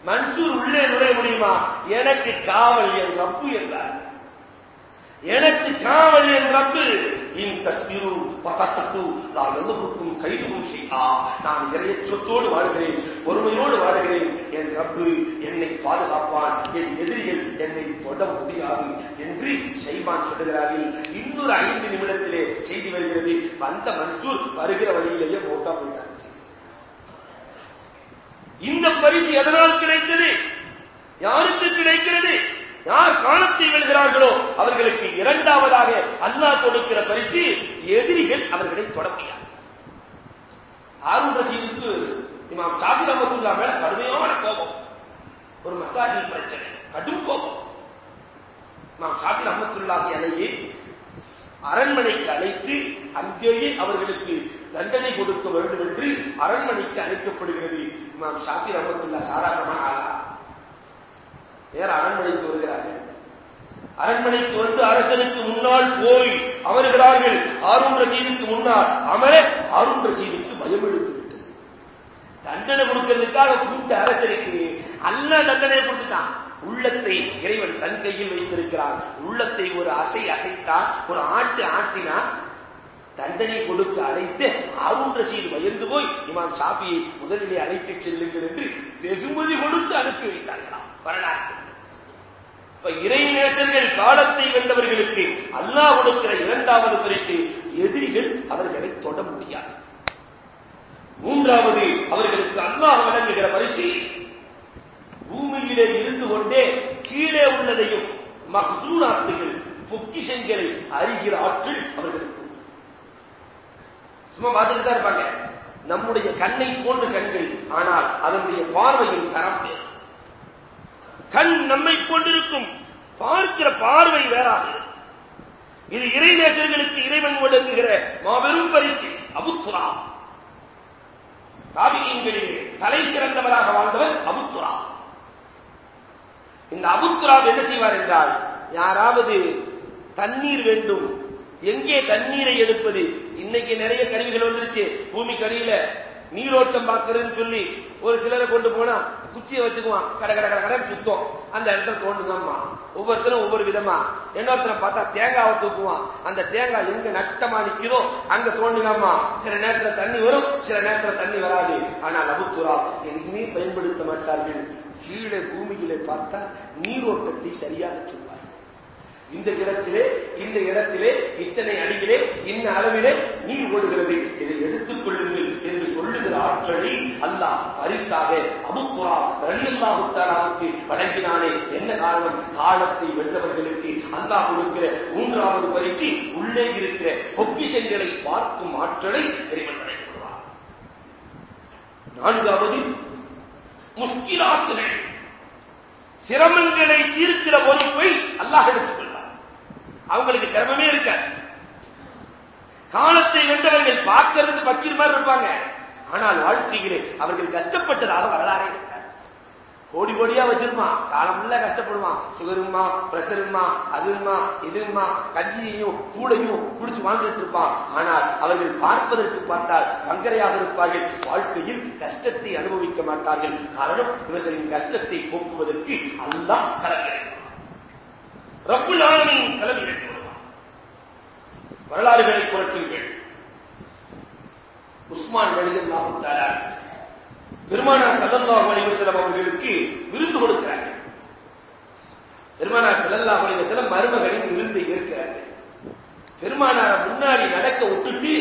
மன்சூர் உள்ளே நுழைய முடியுமா? எனக்கு காவல் என் ரப்பு என்றார். எனக்கு காவல் என் ரப்பு. இன் தஸ்மிரு நான் எதுவுக்கும் கைதுவும் செய்யா நான் இறையற்றத்தோடு வாழ்கிறேன் பொறுமையோடு வாழ்கிறேன். என் ரப்பு என்னை பாதுகாப்பான். என் எதிரிகள் என்னை தொட முடியாது என்று செய்வான் சொல்லுகிறார்கள். இன்னொரு ஐந்து நிமிடத்திலே செய்தி வருகிறது. வந்த மன்சூர் வருகிற வழியிலேயே மோத்தா போயிட்டாச்சு. இந்த பரிசு எதனால் கிடைத்தது? யாருக்கு கிடைக்கிறது? யார் காலத்தை வெல்கிறார்களோ அவர்களுக்கு இரண்டாவதாக அல்லாஹ் கொடுக்கிற பரிசு எதிரிகள் அவர்களை தொட முடியாது. ஆரூன் ரசீதுக்கு இமாம் சாபி ரமத்துல்லா மேல கடுமையான கோபம். ஒரு மசாஜி பிரச்சனை கடும் கோபம். நாம் சாபி ரஹமத்துல்லாஹி அலையை அரண்மனைக்கு அழைத்து அங்கேயே அவர்களுக்கு தண்டனை கொடுக்க வேண்டும் என்று அரண்மனைக்கு அழைக்கப்படுகிறது இமாம் ஷாபி அமத்துல்லா சாதாரணமான ஆளா. நேர அரண்மனைக்கு வருகிறார்கள். அரண்மனைக்கு வந்து அரசனுக்கு முன்னால் போய் அமருகிறார்கள் ஆரூன் ரசீதுக்கு முன்னால் அமர ஆரூன் ரசீதுக்கு பயம் எடுத்து விட்டது. தண்டனை கொடுக்கிறதுக்காக கூப்பிட்ட அரசனுக்கு அல்ல தண்டனை கொடுத்துட்டான். உள்ளத்தை இறைவன் தன் கையில் வைத்திருக்கிறான். உள்ளத்தை ஒரு அசை அசைத்தான் ஒரு ஆட்டு ஆட்டினா தண்டனை கொடுக்க அழைத்து அருண் ரசீது பயந்து போய் இமாம் சாபியை முதலிலே அழைத்துச் செல்லுங்கள் என்று வெகுமதி கொடுத்து அனுப்பி வைத்தார்களாம். வரலாற்று இப்ப இறை நேசர்கள் காலத்தை வென்றவர்களுக்கு அல்லாஹ் கொடுக்கிற இரண்டாவது பரிசு எதிரிகள் அவர்களை தொட முடியாது. மூன்றாவது அவர்களுக்கு அல்லாஹ் வழங்குகிற பரிசு பூமியிலே இருந்து கொண்டே கீழே உள்ளதையும் மகசூராத்துகள் பொக்கிஷங்களை அறிகிற ஆற்றல் அவர்களுக்கு சும்மா பார்த்துட்டு தான் இருப்பாங்க. நம்முடைய கண்ணை போன்ற கண்கள் ஆனால் அதனுடைய பார்வையின் தரம் வேறு. கண் நம்மை கொண்டிருக்கும். பார்க்கிற பார்வை வேறாது. இது இறைநேசர்களுக்கு இறைவன் வழங்குகிற மாபெரும் பரிசு அபுத்துரா தாபிகங்களிலே தலை சிறந்தவராக வாழ்ந்தவர் அபுத்துரா இந்த அபுத்துரா என்ன செய்வார் என்றால் யாராவது தண்ணீர் வேண்டும். எங்கே தண்ணீரை எடுப்பது? இன்னைக்கு நிறைய கருவிகள் வந்துருச்சு. பூமி கடியில நீரோட்டம் பார்க்கறதுன்னு சொல்லி ஒரு சிலரை கொண்டு போனா குச்சியை வச்சுக்குவான். கடை கடை கடை கடை சுத்தம். அந்த இடத்துல தோண்டுங்கம்மா ஒவ்வொருத்தரும் ஒவ்வொரு விதமா. இன்னொருத்தரை பார்த்தா தேங்காவை தூக்குவான். அந்த தேங்காய் எங்க நட்டமா நிக்கிறோ அங்க தோண்டினாமா சில நேரத்துல தண்ணி வரும் சில நேரத்துல தண்ணி வராது. ஆனால் அபுத்துரா எதுக்குமே பயன்படுத்த மாட்டார்கள். கீழே பூமியிலே பார்த்தா நீரோட்டத்தை சரியாக சொல்வார் இந்த இடத்திலே இந்த இடத்திலே இத்தனை அடியிலே இந்த அளவிலே நீர் ஓடுகிறது. இதை எடுத்துக் கொள்ளுங்கள் என்று சொல்லுகிற ஆற்றலை அல்லாஹ் பரிசாக அபுக்குரா ரலியல்லாஹுத்தாலாவுக்கு வழங்கினானே. என்ன காரணம்? காலத்தை வென்றவர்களுக்கு அல்லாஹ் கொடுக்கிற மூன்றாவது பரிசு உள்ளே இருக்கிற பொக்கிஷங்களை பார்க்கும் ஆற்றலை இறைவன் வழங்குவார் நான்காவது முஸ்கிலாத்துகள் சிரமங்களை தீர்க்கிற பொறுப்பை அல்லாஹ் எடுத்துக் அவங்களுக்கு சிரமமே இருக்காது. காலத்தை வென்றவர்கள் பார்க்கறதுக்கு பக்கீர் மாதிரி இருப்பாங்க. ஆனால் வாழ்க்கையிலே அவர்கள் கஷ்டப்பட்டதாக வரலாறே இருக்காது. கோடி கோடியா வச்சிருப்பான். காலம் உள்ள கஷ்டப்படுவான். சுகருமா பிரஷருமா அதுமா இதுமா கஞ்சியையும் கூடையும் குடிச்சு வாழ்ந்துட்டு இருப்பான். ஆனால் அவர்கள் பார்ப்பதற்கு பார்த்தால் கங்கரையாக இருப்பார்கள். வாழ்க்கையில் கஷ்டத்தை அனுபவிக்க மாட்டார்கள். காரணம் இவர்களின் கஷ்டத்தை போக்குவதற்கு அல்லாஹ் கலங்களை ரப்புல் ஆலமின் கலவைகள் வரலாறுகளை புரட்டுங்கள். உஸ்மான் ரலியல்லாஹு தஆலா பெருமானார் ஸல்லல்லாஹு அலைஹி அவர்களுக்கு விருந்து கொடுக்கிறார்கள். பெருமானார் ஸல்லல்லாஹு அலைஹி வஸல்லம் மருமகளின் விருந்தை ஏற்கிறார்கள். பெருமானார முன்னாடி நடக்க விட்டுட்டு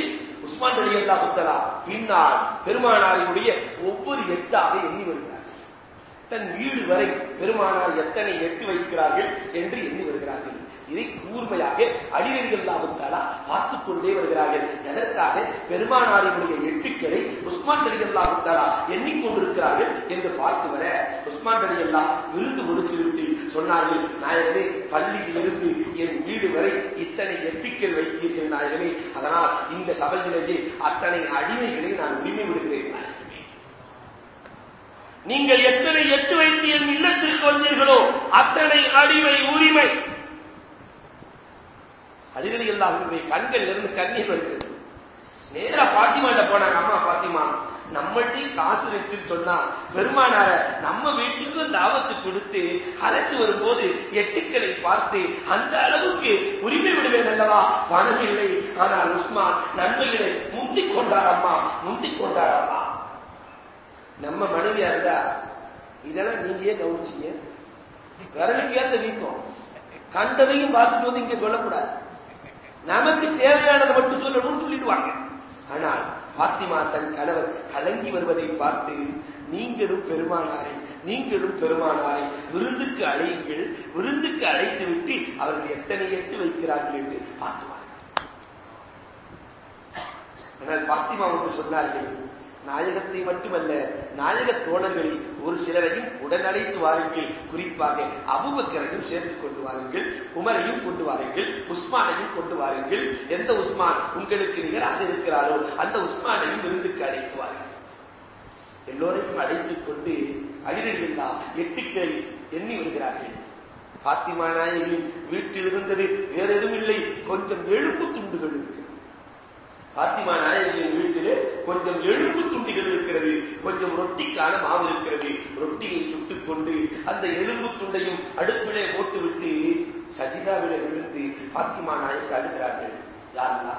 உஸ்மான் ரலியல்லாஹு புத்தலா பின்னால் பெருமானாரினுடைய ஒவ்வொரு எட்டாக எண்ணி வருகிறார். தன் வீடு வரை பெருமானார் எத்தனை எட்டு வைக்கிறார்கள் என்று எண்ணி வருகிறார்கள். இதை கூர்மையாக அடிநடிகளாவுத்தாலா பார்த்துக் கொண்டே வருகிறார்கள். எதற்காக? பெருமானாரினுடைய எட்டுக்களை உஸ்மான் நடிகல்லாவுத்தாலா எண்ணிக்கொண்டிருக்கிறார்கள் என்று பார்த்து வர உஸ்மான் நடிகல்லா விருந்து கொடுத்துவிட்டு சொன்னார்கள் நாயகமே பள்ளியிலிருந்து என் வீடு வரை இத்தனை எட்டுக்கள் வைத்தீர்கள் நாயகமே அதனால் இந்த சபையிலேயே அத்தனை அடிமைகளை நான் உரிமை விடுகிறேன். நாயகமே நீங்கள் எத்தனை எட்டு வைத்து என் இல்லத்திற்கு வந்தீர்களோ அத்தனை அடிமை உரிமை. அதிரடி எல்லாருடைய கண்கள் இருந்து கண்ணீர் வருகிறது நேரா பாத்திமாட்ட போனாங்க அம்மா பாத்திமா நம்மள்டையும் காசு வச்சுன்னு சொன்னா பெருமானார நம்ம வீட்டுக்கு தாவத்து கொடுத்து அழைச்சு வரும்போது எட்டுக்களை பார்த்து அந்த அளவுக்கு உரிமை விடுவேன் அல்லவா? பணம் இல்லை. ஆனால் உஸ்மான் நன்மைகளை முந்திக் கொண்டார் அம்மா முந்திக் கொண்டார் அம்மா. நம்ம மனைவியா இருந்தா இதெல்லாம் நீங்க கவனிச்சீங்க. விரலுக்கு ஏத்த வீக்கம். கண்டதையும் பார்த்துட்டு வந்து இங்க சொல்லக்கூடாது. நமக்கு தேவையானதை மட்டும் சொல்லணும்னு சொல்லிடுவாங்க. ஆனால் பாத்திமா தன் கணவர் கலங்கி வருவதை பார்த்து நீங்களும் பெருமானாரை நீங்களும் பெருமானாரை விருந்துக்கு அழையுங்கள் விருந்துக்கு அழைத்து விட்டு அவர்கள் எத்தனை எட்டு வைக்கிறார்கள் என்று பார்த்துவார்கள் ஆனால் பாத்திமா ஒன்று சொன்னார்கள் நாயகத்தை மட்டுமல்ல நாயக தோழர்களில் ஒரு சிலரையும் உடன் அழைத்து வாருங்கள். குறிப்பாக அபுபக்கரையும் சேர்த்துக் கொண்டு வாருங்கள் உமரையும் கொண்டு வாருங்கள் உஸ்மானையும் கொண்டு வாருங்கள். எந்த உஸ்மான் உங்களுக்கு நிகராக இருக்கிறாரோ அந்த உஸ்மானையும் விருந்துக்கு அழைத்து வாருங்கள். எல்லோரையும் அழைத்துக் கொண்டு அழிரடில்லா எட்டுக்கள் எண்ணி வருகிறார்கள். பாத்திமா நாயகின் வீட்டில் இருந்தது வேற எதுவும் இல்லை கொஞ்சம் எழுப்பு துண்டுகள் இருக்கு. பாத்திமா நாயகியின் வீட்டிலே கொஞ்சம் எலும்பு துண்டிகள் இருக்கிறது கொஞ்சம் ரொட்டிக்கான மாவு இருக்கிறது. ரொட்டியை சுட்டுக் கொண்டு அந்த எலும்பு துண்டையும் அடுப்பிலே போட்டுவிட்டு சஜிதாவிலே விழுந்து பாத்திமா நாயக்க அடுக்கிறார்கள் யாருலா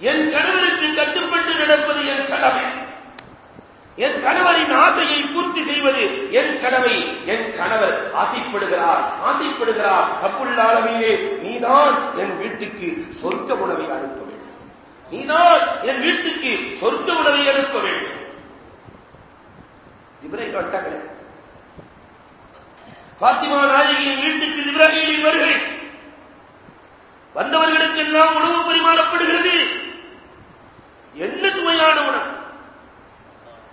என் கணவருக்கு கட்டுப்பட்டு நடப்பது என் கடமை. என் கணவரின் ஆசையை பூர்த்தி செய்வது என் கடமை. என் கணவர் ஆசைப்படுகிறார் ஆசைப்படுகிறார். அப்புள்ளாளமையிலே நீதான் என் வீட்டுக்கு சொர்க்க உணவை அனுப்ப. நீதான் என் வீட்டுக்கு சொர்க்க உணவை அனுப்ப வேண்டும். ஜிப்ரைல் வந்துட்டாங்களே பாத்திமா நாயகியின் வீட்டுக்கு ஜிப்ராஹிமின் வருகை. வந்தவர்களுக்கு எல்லாம் உணவு பரிமாறப்படுகிறது. என்ன சுவையான உணவு?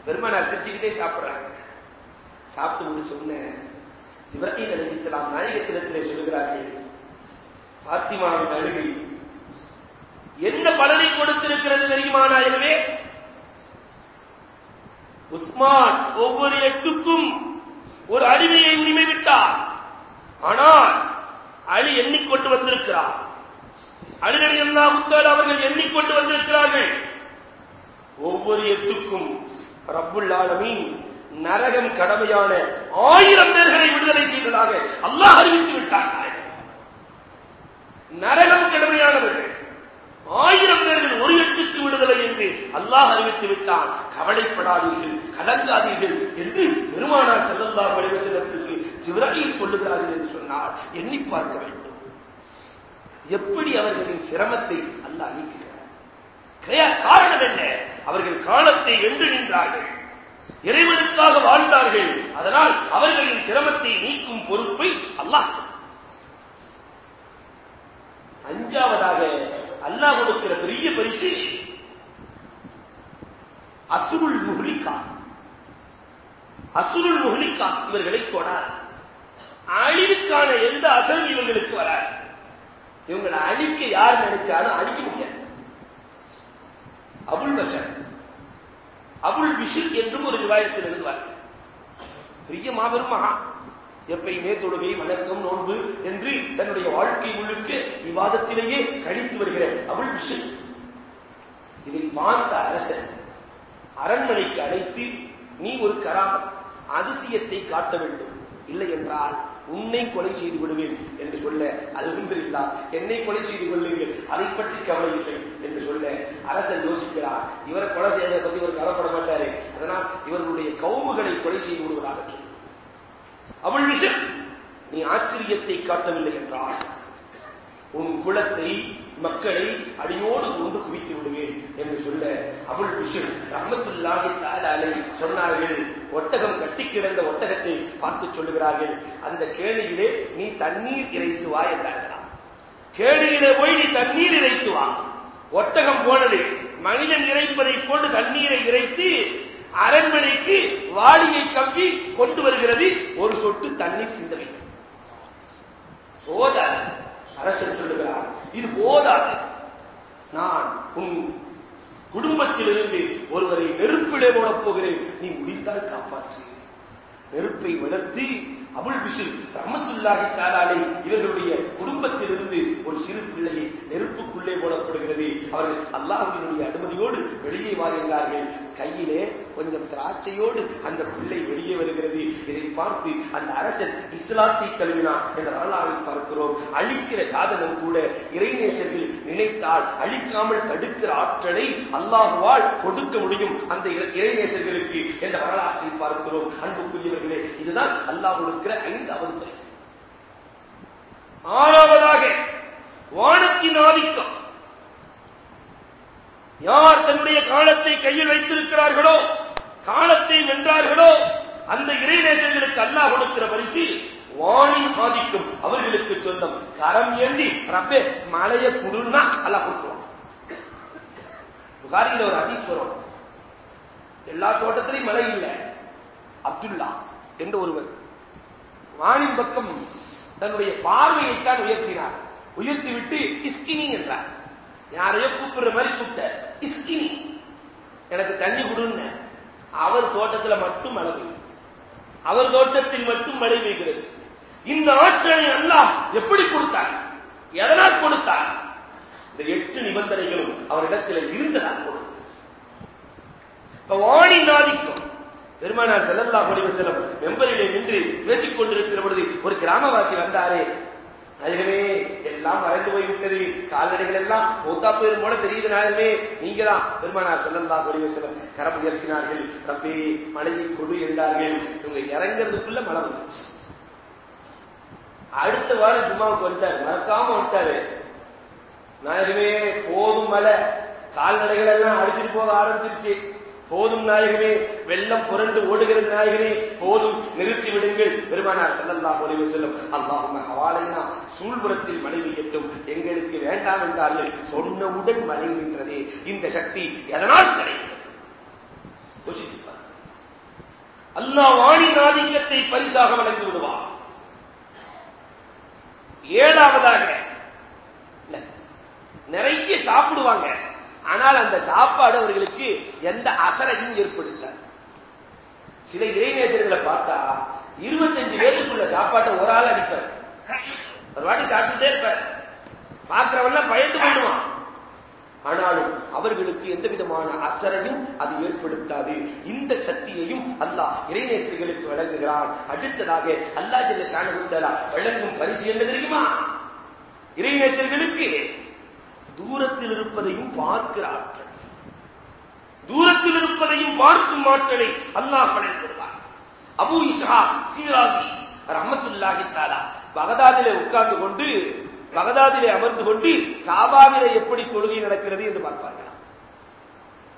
பெருமானார் சிரிச்சுக்கிட்டே சாப்பிடுறாங்க. சாப்பிட்டு முடிச்ச உடனே ஜிப்ராஹிம் அலி இஸ்லாம் நாயகத்திடத்திலே சொல்கிறார்கள் பாத்திமாவின் அழுகை என்ன பலனை கொடுத்திருக்கிறது தெரியுமா நாயகமே? உஸ்மான் ஒவ்வொரு எட்டுக்கும் ஒரு அடிமையை உரிமை விட்டார். ஆனால் அலி எண்ணிக்கொண்டு வந்திருக்கிறார். அலிரடி அல்லா முத்தால் அவர்கள் எண்ணிக்கொண்டு வந்திருக்கிறார்கள். ஒவ்வொரு எட்டுக்கும் ரப்புல் ஆலமீன் நரகம் கடமையான ஆயிரம் பேர்களை விடுதலை செய்ததாக அல்லாஹ் அறிவித்து விட்டார். நரகம் கடமையானவர்கள். ஆயிரம் பேர்கள் ஒரு எட்டுக்கு விடுதலை என்று அல்லாஹ் அறிவித்து விட்டான். கவலைப்படாதீர்கள் கலங்காதீர்கள் என்று பெருமானார் செல்லல்லா வடிவச்சனத்திற்கு ஜிப்ராஹிம் சொல்லுகிறார்கள் என்று சொன்னால் எண்ணி பார்க்க வேண்டும். எப்படி அவர்களின் சிரமத்தை அல்லாஹ் நீக்குகிறார்? காரணம் என்ன? அவர்கள் காலத்தை வென்று நின்றார்கள். இறைவனுக்காக வாழ்ந்தார்கள். அதனால் அவர்களின் சிரமத்தை நீக்கும் பொறுப்பை அல்லாஹ் அஞ்சாவதாக அல்லாஹ் கொடுக்கிற பெரிய பரிசு அசுருள் முஹ்லிகா. அசுருள் முஹ்லிகா இவர்களை தொடார் அழிவுக்கான எந்த அசரும் இவர்களுக்கு வராது. இவங்களை அழிக்க யார் நினைச்சாலும் அழிக்க முடியாது. அபுல் பஷர் அபுல் விஷு என்றும் ஒரு விவாயத்தில் எழுதுவார். பெரிய மாபெரும் மகா. எப்பயுமே தொழுகை வணக்கம் நோன்பு என்று தன்னுடைய வாழ்க்கை முழுக்க விவாதத்திலேயே கழித்து வருகிற அவள் விஷன் இதை பார்த்த அரசன் அரண்மனைக்கு அழைத்து நீ ஒரு கராமத் அதிசயத்தை காட்ட வேண்டும். இல்லை என்றால் உன்னை கொலை செய்து விடுவேன் என்று சொல்ல அல்ஹம்துலில்லா என்னை கொலை செய்து கொள்ளுங்கள். அதை பற்றி கவலை இல்லை என்று சொல்ல அரசன் யோசிக்கிறார் இவரை கொலை செய்த பத்தி இவர் கவலைப்பட மாட்டாரு. அதனால் இவர்களுடைய கவுமுகளை கொலை செய்து விடுவதாக சொல்லு அவள் விஷயம் நீ ஆச்சரியத்தை காட்டவில்லை என்றால் உன் குலத்தை மக்களை அடியோடு கொண்டு குவித்து விடுவேன் என்று சொல்ல அபுல் விஷயம் ரஹமத்துல்லாஹி தாலாலை சொன்னார்கள். ஒட்டகம் கட்டி கிடந்த ஒட்டகத்தை பார்த்து சொல்லுகிறார்கள். அந்த கேணியிலே நீ தண்ணீர் இறைத்து வா என்றார்களாம் கேணியிலே போய் நீ தண்ணீர் இறைத்து வா. ஒட்டகம் போனது மனிதன் இறைப்பதை போன்று தண்ணீரை இறைத்து அரண்மனைக்கு வாளியை கம்பி கொண்டு வருகிறது. ஒரு சொட்டு தண்ணீர் சிந்தவை போதாது. அரசன் சொல்லுகிறார் இது போதாது. நான் உன் குடும்பத்திலிருந்து ஒருவரை நெருப்பிலே போடப் போகிறேன். நீ முடிந்தால் காப்பாற்று. நெருப்பை வளர்த்து அபுல் பிசில் ரஹமத்துல்லாஹி தாலாலே இவர்களுடைய குடும்பத்திலிருந்து ஒரு சிறு பிள்ளையை நெருப்புக்குள்ளே போடப்படுகிறது. அவர்கள் அல்லாஹுவினுடைய அனுமதியோடு வெளியே வாழ்கிறார்கள் கையிலே கொஞ்சம் திராட்சையோடு அந்த பிள்ளை வெளியே வருகிறது. இதை பார்த்து அந்த அரசன் இஸ்லாத்தை தழுவினான் என்ற வரலாறை பார்க்கிறோம். அழிக்கிற சாதனம் கூட இறைநேசர்கள் நினைத்தால் அழிக்காமல் தடுக்கிற ஆற்றலை அல்லாஹுவால் கொடுக்க முடியும் அந்த இறைநேசர்களுக்கு என்ற வரலாற்றை பார்க்கிறோம். அன்புக்குரியவர்களே இதுதான் அல்லாஹ் கொடுக்கிற ஐந்தாவது பரிசு ஆறாவதாக வானத்தின் ஆதிக்கம். யார் தன்னுடைய காலத்தை கையில் வைத்திருக்கிறார்களோ காலத்தை வென்றார்களோ அந்த இறைநேசர்களுக்கு அல்லாஹ் கொடுக்கிற பரிசு வானின் ஆதிக்கம். அவர்களுக்கு சொந்தம். கரம் ஏந்தி ரப்பே மலையை குடுன்னா அல்லாஹ் கொடுத்துருவான். புகாரியில் ஒரு அதிஸ் வரும். எல்லா தோட்டத்திலையும் மழை இல்லை. அப்துல்லா என்று ஒருவர் வானின் பக்கம் தன்னுடைய பார்வையைத்தான் உயர்த்தினார். உயர்த்தி விட்டு இஸ்கினி என்றார். யாரையோ கூப்பிடுற மாதிரி கூப்பிட்ட இஸ்கினி எனக்கு தண்ணி கொடுன்னு. அவர் தோட்டத்துல மட்டும் மழை பெய்யும் அவர் தோட்டத்தில் மட்டும் மழை பெய்கிறது. இந்த ஆற்றலை அல்லாஹ் எப்படி கொடுத்தார்? எதனால் கொடுத்தார்? இந்த எட்டு நிபந்தனைகளும் அவரிடத்தில் இருந்ததால் கொடுத்தது. இப்ப வாணி நாதிக்கும் பெருமானார் செல்லல்லா முடிவு செல்லம் மெம்பரிலே நின்று பேசிக் கொண்டிருக்கிற பொழுது ஒரு கிராமவாசி வந்தாரே. நாயகமே எல்லாம் மறைந்து போய்விட்டது. கால்நடைகள் எல்லாம் மூத்தா போயிரும் போல தெரியுது நாயகமே நீங்க தான் பெருமானார் செல்லல்லா ஒளிவு செல்லம் கரம் உயர்த்தினார்கள் ரப்பே மழையை கொடு என்றார்கள். இவங்க இறங்கிறதுக்குள்ள மழை வந்துருச்சு. அடுத்த வாரம் ஜும்மாவுக்கு வந்துட்டாரு. மறக்காம வந்துட்டாரு. நாயகமே போதும் மழை. கால்நடைகள் எல்லாம் அடிச்சுட்டு போக ஆரம்பிச்சிருச்சு. போதும் நாயகமே வெள்ளம் புரண்டு ஓடுகிறது நாயகமே போதும் நிறுத்தி விடுங்கள். பெருமானார் செல்லல்லா ஒளிவு செல்லும் அல்லாஹும் ஹவாலைனா சூழ்புறத்தில் மழை பெய்யட்டும். எங்களுக்கு வேண்டாம் என்றார்கள். சொன்னவுடன் மழை நின்றதே. இந்த சக்தி எதனால் கிடைக்கிறது? அல்லா வாணின் ஆதிக்கத்தை பரிசாக வழங்கி விடுவார். ஏழாவதாக நிறைய சாப்பிடுவாங்க. ஆனால் அந்த சாப்பாடு அவர்களுக்கு எந்த அசரையும் ஏற்படுத்த சில இறைநேசர்களை பார்த்தா இருபத்தஞ்சு பேருக்குள்ள சாப்பாட்டை ஒரு ஆள் அடிப்பார். ஒரு வாட்டி சாப்பிட்டுட்டே இருப்பார். பார்க்கிறவெல்லாம் பயந்து பண்ணுவான் ஆனாலும் அவர்களுக்கு எந்த விதமான அசரையும் அது ஏற்படுத்தாது. இந்த சக்தியையும் அல்லாஹ் இறைநேசர்களுக்கு வழங்குகிறான். அடுத்ததாக அல்லா ஜெல்ல சாணகுந்தலா வழங்கும் பரிசு என்ன தெரியுமா? இறைநேசர்களுக்கு தூரத்தில் இருப்பதையும் பார்க்கிற ஆற்றல். தூரத்தில் இருப்பதையும் பார்க்கும் ஆற்றலை அல்லாஹ் வழங்கிவிடுவார் அபு இஷா சீராஜி ரஹமத்துல்லாஹி தாலா பகதாதிலே உட்கார்ந்து கொண்டு பகதாதிலே அமர்ந்து கொண்டு காபாவிலே எப்படி தொழுகை நடக்கிறது என்று பார்ப்பார்கள்.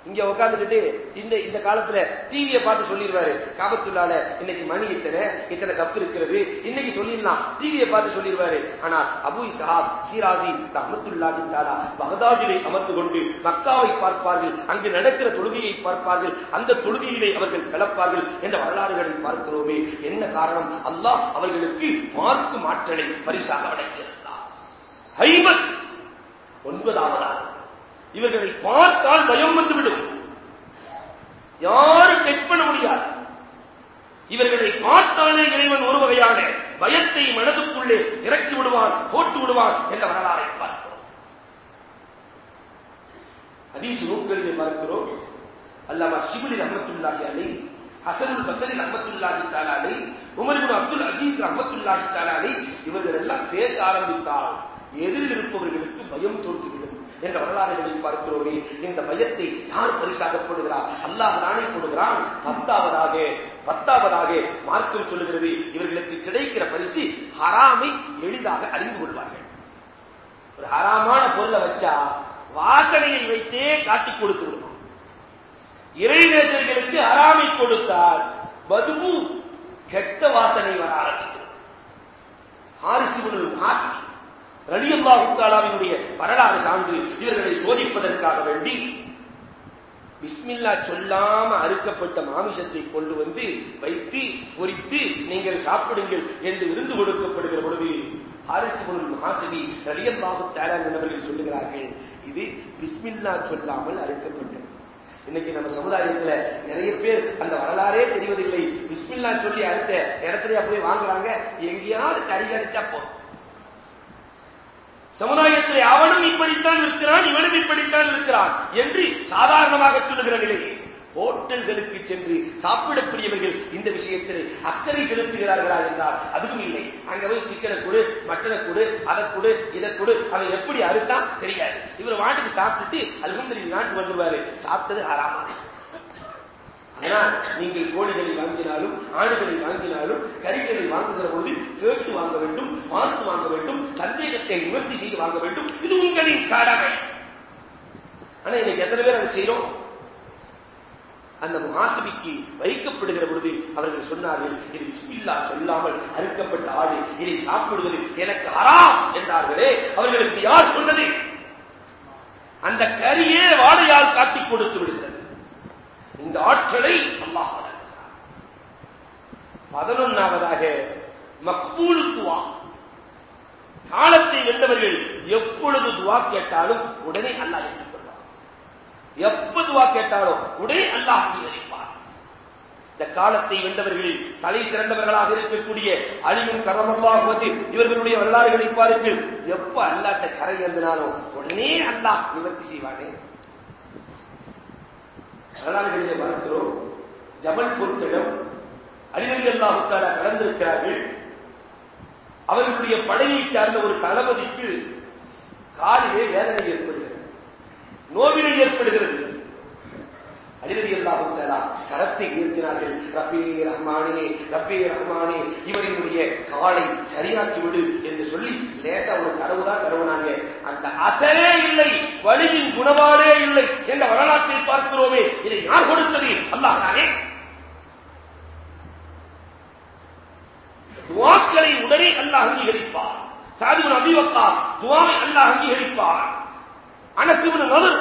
இங்க உட்காந்துக்கிட்டு இந்த இந்த காலத்துல டிவியை பார்த்து சொல்லிடுவாரு காபத்துள்ளால இன்னைக்கு மணி இத்தனை இத்தனை சப்பு இருக்கிறது. இன்னைக்கு சொல்லிடலாம். டிவியை பார்த்து சொல்லிடுவாரு ஆனா அபு இசாப் சீராசி ரஹமத்துல்லாஹி தாலா பகதாதிலே அமர்ந்து கொண்டு மக்காவை பார்ப்பார்கள். அங்கு நடக்கிற தொழுகையை பார்ப்பார்கள். அந்த தொழுகையிலே அவர்கள் கலப்பார்கள் என்ற வரலாறுகளை பார்க்கிறோமே. என்ன காரணம்? அல்லாஹ் அவர்களுக்கு பார்க்கும் ஆற்றலை பரிசாக வழங்கியிருந்தார் ஒன்பதாவதாக. இவர்களை பார்த்தால் பயம் வந்துவிடும். யாரும் டெச் பண்ண முடியாது. இவர்களை பார்த்தாலே இறைவன் ஒரு வகையான பயத்தை மனதுக்குள்ளே இறக்கி விடுவான் போட்டு விடுவான் என்ற வரலாறை பார்க்கிறோம். அதீசு நூல்களிலே பார்க்கிறோம். அல்லாமா சிபிலி ரஹமத்துல்லாஹி அலை ஹசனுல் பசரி ரஹமத்துல்லாஹி தாலாலை உமர் அப்துல் அஜீஸ் ரஹமத்துல்லாஹி தாலாலை இவர்கள் எல்லாம் பேச ஆரம்பித்தால் எதிரில் இருப்பவர்களுக்கு பயம் தோற்றுவிடும் என்ற வரலாறுகளில் பார்க்கிறோமே இந்த பயத்தை யார் பரிசாக போடுகிறார்? அல்லாஹ் தானே போடுகிறான். பத்தாவதாக பத்தாவதாக மார்க்கம் சொல்லுகிறது இவர்களுக்கு கிடைக்கிற பரிசு ஹராமை எளிதாக அறிந்து கொள்வார்கள். ஒரு ஹராமான பொருளை வச்சா வாசனையை வைத்தே காட்டிக் கொடுத்து விடுவோம் இறைநேசர்களுக்கு ஹராமை கொடுத்தால் மதுவு கெட்ட வாசனை வர ஆரம்பித்தது ஹாரிசிபுல் ஹாசி ரலியல்லாஹுத்தாலாவினுடைய வரலாறு சான்று இவர்களை சோதிப்பதற்காக வேண்டி பிஸ்மில்லா சொல்லாம அறுக்கப்பட்ட மாமிசத்தை கொண்டு வந்து வைத்து பொறித்து நீங்கள் சாப்பிடுங்கள் என்று விருந்து கொடுக்கப்படுகிற பொழுது ஹாரிசுபுல் மகாசிபி ரலியல்லாஹு தாலா என்பவர்கள் சொல்லுகிறார்கள் இது பிஸ்மில்லா சொல்லாமல் அறுக்கப்பட்டது. இன்னைக்கு நம்ம சமுதாயத்துல நிறைய பேர் அந்த வரலாறே தெரிவதில்லை. பிஸ்மில்லா சொல்லி அடுத்த இடத்துல போய் வாங்குறாங்க? எங்கேயாவது கறி அடிச்சா போதும் சமுதாயத்தில் அவனும் இப்படித்தான் இருக்கிறான் இவனும் இப்படித்தான் இருக்கிறான் என்று சாதாரணமாக சொல்லுகிற நிலை ஹோட்டல்களுக்கு சென்று சாப்பிடக்கூடியவர்கள் இந்த விஷயத்தில் அக்கறை செலுத்துகிறார்களா என்றால் அதுவும் இல்லை. அங்க போய் சிக்கனை கொடு மட்டனை கொடு அதை கொடு இதை கொடு அவன் எப்படி அறுத்தான் தெரியாது. இவர் வாட்டுக்கு சாப்பிட்டுட்டு அல்ஹம்துலில்லாஹ் நாட்டு வந்துருவாரு. சாப்பிட்டது ஹராமா அதனால் நீங்கள் கோழிகளை வாங்கினாலும் ஆடுகளை வாங்கினாலும் கறிகளை வாங்குகிற பொழுது கேட்டு வாங்க வேண்டும் பார்த்து வாங்க வேண்டும் சந்தேகத்தை நிவர்த்தி செய்து வாங்க வேண்டும். இது உங்களின் கடமை. ஆனா இன்னைக்கு எத்தனை பேர் அதை செய்யறோம் அந்த முகாசபிக்கு வைக்கப்படுகிற பொழுது அவர்கள் சொன்னார்கள் இது விஸ்மில்லா சொல்லாமல் அறுக்கப்பட்ட ஆடு இதை சாப்பிடுவது எனக்கு ஹராம் என்றார்களே. அவர்களுக்கு யார் சொன்னது? அந்த கரியே வாழையால் காட்டிக் கொடுத்து விடுகிறார் இந்த ஆற்றலை அல்லாஹ் வழங்குகிறார் பதினொன்னாவதாக மக்பூல் துவா காலத்தை வென்றவர்கள் எப்பொழுது துவா கேட்டாலும் உடனே அல்லாஹ் ஏற்றுக்கொள்வார் எப்ப துவா கேட்டாலும் உடனே அல்லாஹ் அங்கீகரிப்பார் இந்த காலத்தை வென்றவர்களில் தலை சிறந்தவர்களாக இருக்கக்கூடிய அழிவும் கரமல்லாகுவது இவர்களுடைய வரலாறுகளை பாருங்கள். எப்ப அல்லாட்ட கரை ஏந்தினாலும் உடனே அல்லாஹ் நிவர்த்தி செய்வானே. வரலாறுகளிலே பார்க்கிறோம் ஜபல் பொருட்களிடம் அழிவர்கள் கலந்திருக்கிறார்கள் அவர்களுடைய படையை சார்ந்த ஒரு தளபதிக்கு காலிலே வேதனை ஏற்படுகிறது. நோவினை ஏற்படுகிறது. அலிரதி அல்லாஹும் கரத்தை உயர்த்தினார்கள். ரப்பே ரஹ்மானே ரப்பே ரஹ்மானே இவரினுடைய காலை சரியாக்கி விடு என்று சொல்லி லேசா ஒரு தடவு தடவுனாங்க. அந்த அசலே இல்லை வலியின் குணபாடே இல்லை என்ற வரலாற்றை பார்க்க இதை யார் கொடுத்தது அல்லாஹ் தானே துவாக்களை உடனே அல்லாஹ் அங்கீகரிப்பார் சாதிபுன் அபிவக்கா துவாவை அல்லாஹ் அங்கீகரிப்பார் அனசுபின் நதர்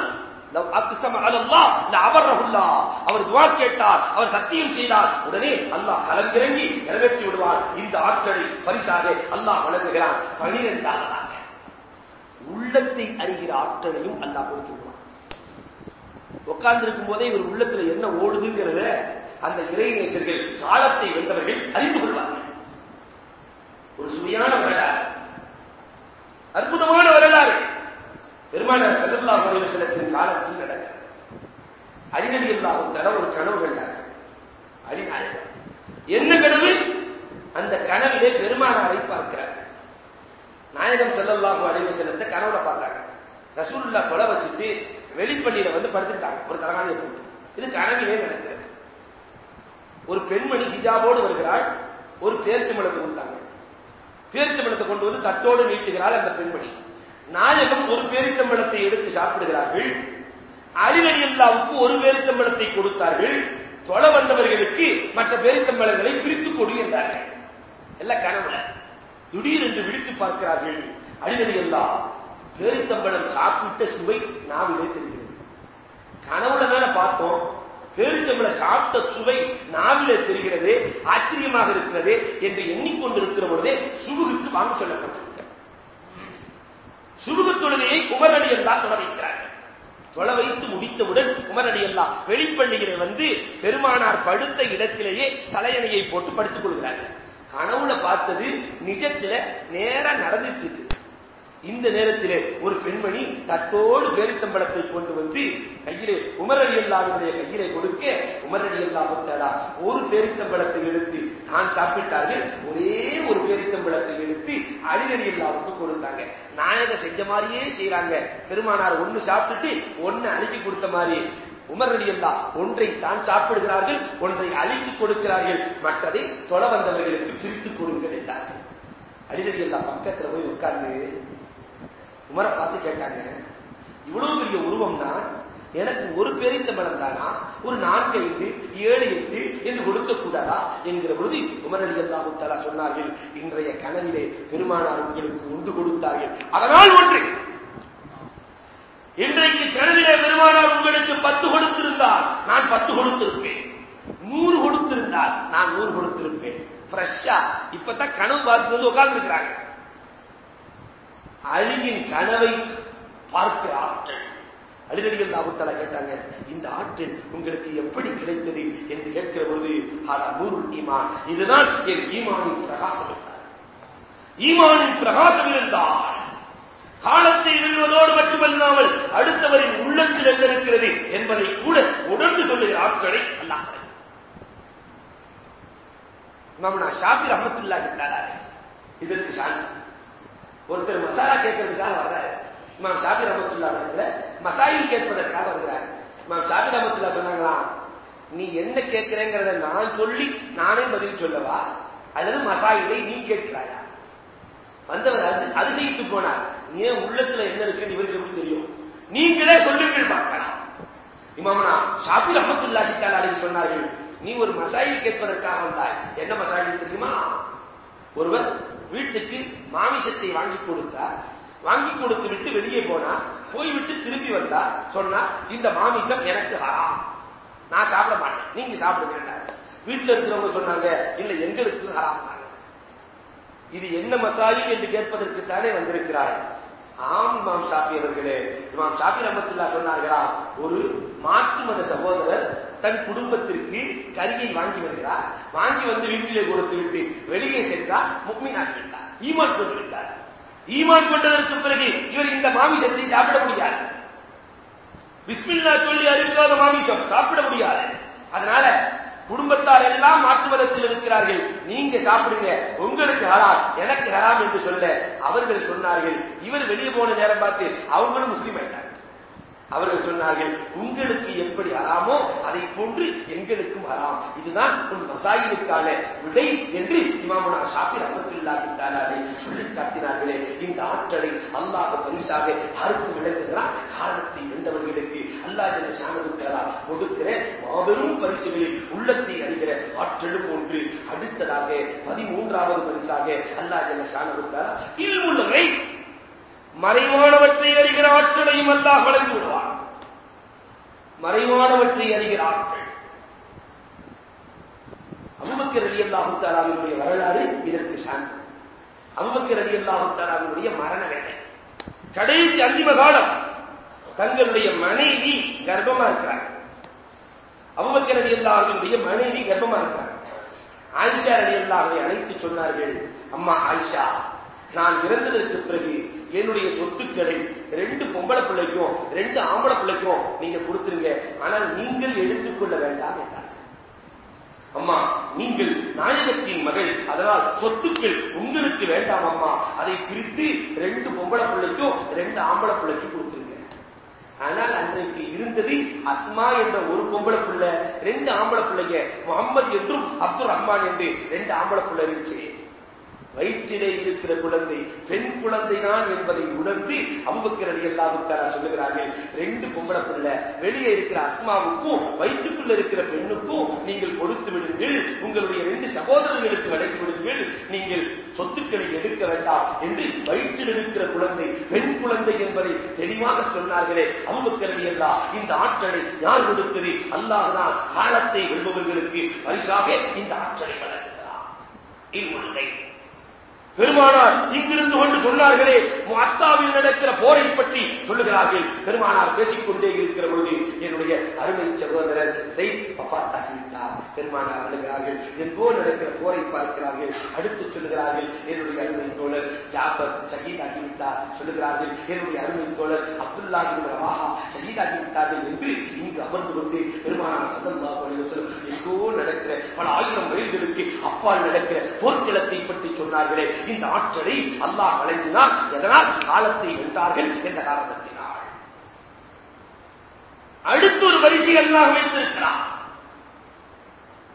லவ் அக்ஸம அலல்லாஹ் லஅபரஹுல்லாஹ் அவர் துவா கேட்டார் அவர் சத்தியம் செய்தார். உடனே அல்லாஹ் கலங்கிறங்கி நிறைவேற்றி விடுவார். இந்த ஆற்றலை பரிசாக அல்லாஹ் வழங்குகிறான். 12வதாக உள்ளத்தை அறிகிற ஆற்றலையும் அல்லாஹ் கொடுத்து விடுவான். உட்கார்ந்திருக்கும் போதே இவர் உள்ளத்துல என்ன ஓடுதுங்கிறத அந்த இறை நேசர்கள் காலத்தை வென்றவர்கள் அறிந்து கொள்வார்கள். ஒரு சுவையான வரலாறு. அற்புதமான வரலாறு. பெருமானார் செல்லல்லாஹு அலைஹி சிலத்தின் காலத்தில் நடக்கிறது. அலிநபி அல்லாஹு தஆலா ஒரு கனவு கண்டார் அலிநாயகம் என்ன கனவு? அந்த கனவிலே பெருமானாரை பார்க்கிறார். நாயகம் செல்லல்லாஹு அலைஹி சிலத்தை கனவுல பார்த்தாங்க. ரசூல்லா தொலை வச்சுட்டு வெளிப்பள்ளியில வந்து படுத்துட்டாங்க ஒரு தலகாணியை போட்டு. இது கனவிலே நடக்கிறது. ஒரு பெண்மணி ஹிஜாபோடு வருகிறாள். ஒரு பேரிச்சம்பழத்தை கொடுத்தாங்க. பேரிச்சம்பழத்தை கொண்டு வந்து தட்டோடு நீட்டுகிறாள் அந்த பெண்மணி. நாயகம் ஒரு பேரிச்சம்பழத்தை எடுத்து சாப்பிடுகிறார்கள். அலிவலி அல்லாவுக்கு ஒரு பேரித்தம்பழத்தை கொடுத்தார்கள். தொலை வந்தவர்களுக்கு மற்ற பேரித்தம்பழங்களை பிரித்து கொடு என்றார்கள். எல்லாம் கனவுல. திடீரென்று விழித்து பார்க்கிறார்கள். அலிவலி அல்லா பேரித்தம்பழம் சாப்பிட்ட சுவை நாவிலே தெரிகிறது. கனவுல மேல பார்த்தோம். பேரிச்சம்பள சாப்பிட்ட சுவை நாவிலே தெரிகிறது ஆச்சரியமாக இருக்கிறது என்று எண்ணிக்கொண்டிருக்கிற பொழுதே சுபுகுக்கு வாங்க சொல்லப்பட்டிருக்கிறது. சுபுகு தொழுகையை குமரடி அல்லா தொட வைக்கிறார்கள். தொலை வைத்து முடித்தவுடன் குமரடி அல்லா வெளிப்பள்ளியிலே வந்து பெருமானார் படுத்த இடத்திலேயே தலையணையை போட்டு படுத்துக் கொள்கிறார்கள். கனவுல பார்த்தது நிஜத்துல நேரா நடந்துட்டு இருக்கு. இந்த நேரத்திலே ஒரு பெண்மணி தத்தோடு பேரித்தம்பளத்தை கொண்டு வந்து கையிலே உமரடி அல்லாவினுடைய கையிலே கொடுக்க உமரடி அல்லா முத்தலா ஒரு பேரித்தம்பளத்தை எடுத்து தான் சாப்பிட்டார்கள். ஒரே ஒரு பேரித்தம்பளத்தை எடுத்து அலிரடி அல்லாவுக்கு கொடுத்தாங்க. நாயக செஞ்ச மாதிரியே செய்யறாங்க பெருமானார் ஒண்ணு சாப்பிட்டுட்டு ஒன்னு அழுக்கி கொடுத்த மாதிரி உமர் அலி அல்லா ஒன்றை தான் சாப்பிடுகிறார்கள் ஒன்றை அழுக்கி கொடுக்கிறார்கள். மற்றதை தொலை வந்தவர்களுக்கு பிரித்து கொடுங்கள் என்றார்கள் அலிரடி அல்லா பக்கத்துல போய் உட்கார்ந்து உமரை பார்த்து கேட்டாங்க இவ்வளவு பெரிய உருவம்னா எனக்கு ஒரு பேரித்தம்பளம் தானா ஒரு நான்கு ஐந்து ஏழு எட்டு என்று கொடுக்க கூடாதா? என்கிற பொழுது உமர் அலி அல்லாஹு தலா சொன்னார்கள் இன்றைய கனவிலே பெருமானார் உங்களுக்கு உண்டு கொடுத்தார்கள். அதனால் ஒன்று இன்றைக்கு கனவிலே பெருமானார் உங்களுக்கு பத்து கொடுத்திருந்தால் நான் பத்து கொடுத்திருப்பேன். நூறு கொடுத்திருந்தால் நான் நூறு கொடுத்திருப்பேன். ஃப்ரெஷ்ஷா இப்பதான் கனவு பார்த்து வந்து உட்கார்ந்து இருக்கிறாங்க அழியின் கனவை பார்க்கிற ஆற்றல். அலிரடிகள் தாபுத்தலா கேட்டாங்க இந்த ஆற்றல் உங்களுக்கு எப்படி கிடைத்தது? என்று கேட்கிற பொழுது அதா நூறு ஈமான். இதுதான் என் ஈமானின் பிரகாசம் என்றார். ஈமானின் பிரகாசம் இருந்தால் காலத்தை வெல்வதோடு மட்டுமல்லாமல் அடுத்தவரின் உள்ளத்தில் என்ன இருக்கிறது என்பதை கூட உணர்ந்து சொல்லுகிற ஆற்றலை அல்லாஹ் இமாமனா ஷாபி அஹமத்துல்லாஹி தஆலா இதற்கு சான்று. ஒருத்தர் மசாலா கேட்கறதுக்காக வர்றாரு. இமாம் ஷாபிர் ரமத்துல்லா இடத்துல மசாயில் கேட்பதற்காக வருகிறார். இமாம் ஷாபிர் ரமத்துல்லா சொன்னாங்களாம் நீ என்ன கேட்கிறேங்கிறத நான் சொல்லி நானே பதில் சொல்லவா? அல்லது மசாயிலை நீ கேட்கிறாயா? வந்தவர் அது அதிசயித்து போனார். ஏன் உள்ளத்துல என்ன இருக்குன்னு இவருக்கு எப்படி தெரியும்? நீங்களே சொல்லுங்கள் பார்க்கலாம் இமாமனா ஷாபி ரமத்துல்லா தஆலா சொன்னார்கள் நீ ஒரு மசாயில் கேட்பதற்காக வந்தாய். என்ன மசாயில் தெரியுமா? ஒருவர் வீட்டுக்கு மாமிசத்தை வாங்கி கொடுத்தார். வாங்கி கொடுத்து விட்டு வெளியே போனா போய்விட்டு திரும்பி வந்தா சொன்னா இந்த மாமிசம் எனக்கு ஹராம். நான் சாப்பிட மாட்டேன். நீங்க சாப்பிடுங்க வீட்டுல இருக்கிறவங்க சொன்னாங்க இல்ல எங்களுக்கு ஹராம் இது என்ன மசாயி என்று கேட்பதற்கு தானே வந்திருக்கிறாய். ஆம் இமாம் ஷாபி அவர்களே. இமாம் ஷாபி ரமத்துல்லா சொன்னார்களா ஒரு மாற்று மத சகோதரர் தன் குடும்பத்திற்கு கரியை வாங்கி வருகிறார். வாங்கி வந்து வீட்டிலே கொடுத்து விட்டு வெளியே சென்றார் முக்மீனாகி விட்டார் ஈமான் கொண்டு விட்டார். ஈமான் கொண்டதற்கு பிறகு இவர் இந்த மாமிசத்தை சாப்பிட முடியாது. விஸ்மில்லா சொல்லி அறிவிக்காத மாமிசம் சாப்பிட முடியாது. அதனால குடும்பத்தார் எல்லாம் மாற்று மதத்தில் இருக்கிறார்கள். நீங்க சாப்பிடுங்க. உங்களுக்கு ஹராம் எனக்கு ஹராம் என்று சொல்ல அவர்கள் சொன்னார்கள். இவர் வெளியே போன நேரம் பார்த்து அவங்களும் முஸ்லீம் ஆயிட்டார் அவர்கள் சொன்னார்கள் உங்களுக்கு எப்படி அறாமோ அதை போன்று எங்களுக்கும் அறாம். இதுதான் உன் மசாயிலுக்கான விடை என்று இமாமனா ஷாபி ரஹமத்துல்லாஹி சொல்லி காட்டினார்களே. இந்த ஆற்றலை அல்லாஹ் பரிசாக அறுத்து விளக்குகிறான். காலத்தை வென்றவர்களுக்கு அல்லாஹ் ஜல்ல ஷானஹு கொடுக்கிற மாபெரும் பரிசுகளில் உள்ளத்தை அறிகிற ஆற்றலும் ஒன்று. அடுத்ததாக பதிமூன்றாவது பரிசாக அல்லாஹ் ஜல்ல ஷானஹு தஆலா இல்முல் மறைவானவற்றை அறிகிற ஆற்றலையும் அல்லாஹ் வழங்கி மறைவானவற்றை அறிகிற ஆட்கள் அபுபக்கர் அலி அல்லாஹு தாலாவினுடைய வரலாறு இதற்கு சான்று. அபுபக்கர் அலி அல்லாஹு தாலாவினுடைய மரண வேலை கடைசி அந்திம காலம் தங்களுடைய மனைவி கர்ப்பமா இருக்கிறாங்க. அபுபக்கர் அலி அல்லாஹுடைய மனைவி கர்ப்பமா இருக்கிறாங்க. ஆயிஷா அலி அல்லாஹை அழைத்து சொன்னார்கள் அம்மா ஆயிஷா நான் இறந்ததற்கு பிறகு என்னுடைய சொத்துக்களை ரெண்டு பொம்பளை பிள்ளைக்கும் ரெண்டு ஆம்பளை பிள்ளைக்கும் நீங்க கொடுத்துருங்க. ஆனால் நீங்கள் எடுத்துக்கொள்ள வேண்டாம் என்றார். அம்மா நீங்கள் நாயகத்தின் மகள் அதனால் சொத்துக்கள் உங்களுக்கு வேண்டாம் அம்மா. அதை பிரித்து ரெண்டு பொம்பளை பிள்ளைக்கும் ரெண்டு ஆம்பளை பிள்ளைக்கும் கொடுத்துருங்க. ஆனால் அன்றைக்கு இருந்தது அஸ்மா என்ற ஒரு பொம்பளை பிள்ளை ரெண்டு ஆம்பளை பிள்ளைங்க முகம்மது என்றும் அப்துல் ரஹ்மான் என்று ரெண்டு ஆம்பளை பிள்ளை இருந்துச்சு. வயிற்றிலே இருக்கிற குழந்தை பெண் குழந்தை தான் என்பதை உணர்ந்து அபுபக்கர் அலி அல்லாவுக்காரா சொல்லுகிறார்கள் ரெண்டு பொம்பளை பிள்ளை வெளியே இருக்கிற அஸ்மாவுக்கும் வயிற்றுக்குள்ள இருக்கிற பெண்ணுக்கும் நீங்கள் கொடுத்து விடுங்கள் உங்களுடைய ரெண்டு சகோதரர்களுக்கு வழங்கி விடுங்கள் நீங்கள் சொத்துக்களை எடுக்க வேண்டாம் என்று வயிற்றில் இருக்கிற குழந்தை பெண் குழந்தை என்பதை தெளிவாக சொன்னார்களே அபுபக்கர் அல்லா இந்த ஆற்றலை யார் கொடுத்தது? அல்லாஹ்தான் காலத்தை வெல்பவர்களுக்கு பரிசாக இந்த ஆற்றலை வழங்குகிறார் இல்முல்கை பெருமானார் இங்கிருந்து கொண்டு சொன்னார்களே அத்தாவில் நடக்கிற போரை பற்றி சொல்லுகிறார்கள். பெருமானார் பேசிக்கொண்டே இருக்கிற பொழுது என்னுடைய அருமை சகோதரர் செய் பஃபாத்தாகிவிட்டார் பெருமானார் அழுகிறார்கள் எங்கோ நடக்கிற போரை பார்க்கிறார்கள் அடுத்து சொல்லுகிறார்கள் என்னுடைய அருமை தோழர் ஜாஃபர் ஷஹீதாகிவிட்டார் சொல்லுகிறார்கள் என்னுடைய அருமை தோழர் அப்துல்லா ரவாஹா ஷஹீதாகிவிட்டார்கள் என்று இங்கு அமர்ந்து கொண்டு பெருமானார் சதல்லா அலிவசலம் எங்கோ நடக்கிற பல ஆயிரம் மைல்களுக்கு அப்பால் நடக்கிற போர்க்களத்தை பற்றி சொன்னார்களே இந்த ஆற்றலை அல்லாஹ் வழங்கினார் எதனால் காலத்தை வென்றார்கள் என்ற காரணத்தினால். அடுத்த ஒரு வரிசை அல்லாஹ் வைத்திருக்கிறார்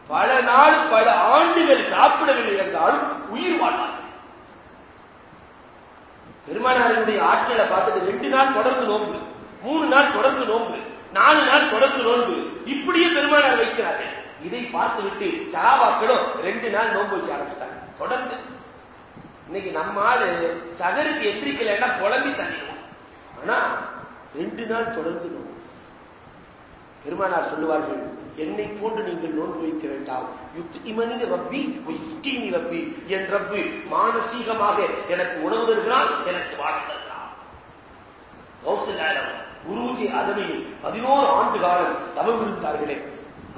பல நாள் பல ஆண்டுகள் சாப்பிடவில்லை என்றாலும் உயிர் வாழ்வார்கள் பெருமானாரினுடைய ஆற்றலை பார்த்துட்டு ரெண்டு நாள் தொடர்ந்து நோன்பு மூணு நாள் தொடர்ந்து நோன்பு நாலு நாள் தொடர்ந்து நோன்பு. இப்படியே பெருமானார் வைக்கிறார்கள். இதை பார்த்துவிட்டு சகாபாக்களும் ரெண்டு நாள் நோன்பு வைக்க ஆரம்பிச்சாங்க. தொடர்ந்து. இன்னைக்கு நம்ம ஆளு சகருக்கு எந்திரிக்கலைன்னா குழம்பி தண்ணிடுவோம் ஆனா ரெண்டு நாள் தொடர்ந்து நோன்பு. பெருமானார் சொல்லுவார்கள் என்னை போன்று நீங்கள் நோன்பு வைக்க வேண்டாம். யுக்திமணி ரப்பி யுக்தினி ரப்பி. என் ரப்பு மானசீகமாக எனக்கு உணவு தருகிறான் எனக்கு வாழ தருகிறான் கௌசல்யாலம் குருஜி அதமையில் பதினோரு ஆண்டு காலம் தவம் இருந்தார்களே.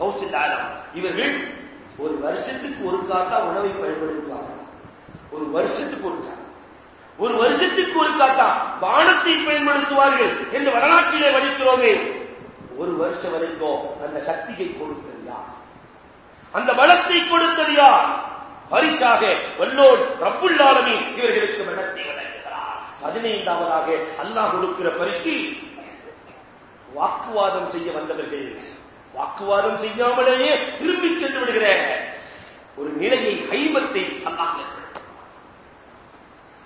கௌசல்யாலம் இவர்கள் ஒரு வருஷத்துக்கு ஒரு காத்தா உணவை பயன்படுத்துவார்கள். ஒரு வருஷத்துக்கு ஒரு காலம் ஒரு வருஷத்துக்கு ஒரு காத்தா பானத்தை பயன்படுத்துவார்கள் என்று வரலாற்றிலே படிக்கிறோமே ஒரு வருஷம் வரைக்கும் அந்த சக்தியை கொடுத்தது யார்? அந்த பலத்தை கொடுத்தது யார்? பரிசாக வல்லோன் ரப்புல்லாலமி இவர்களுக்கு மனத்தை வழங்குகிறார். பதினைந்தாவதாக அல்லாஹ் கொடுக்கிற பரிசு. வாக்குவாதம் செய்ய வந்தவர்கள் வாக்குவாதம் செய்யாமலேயே திரும்பி சென்று விடுகிற ஒரு நிலையை ஹைபத்தை அல்லாஹ்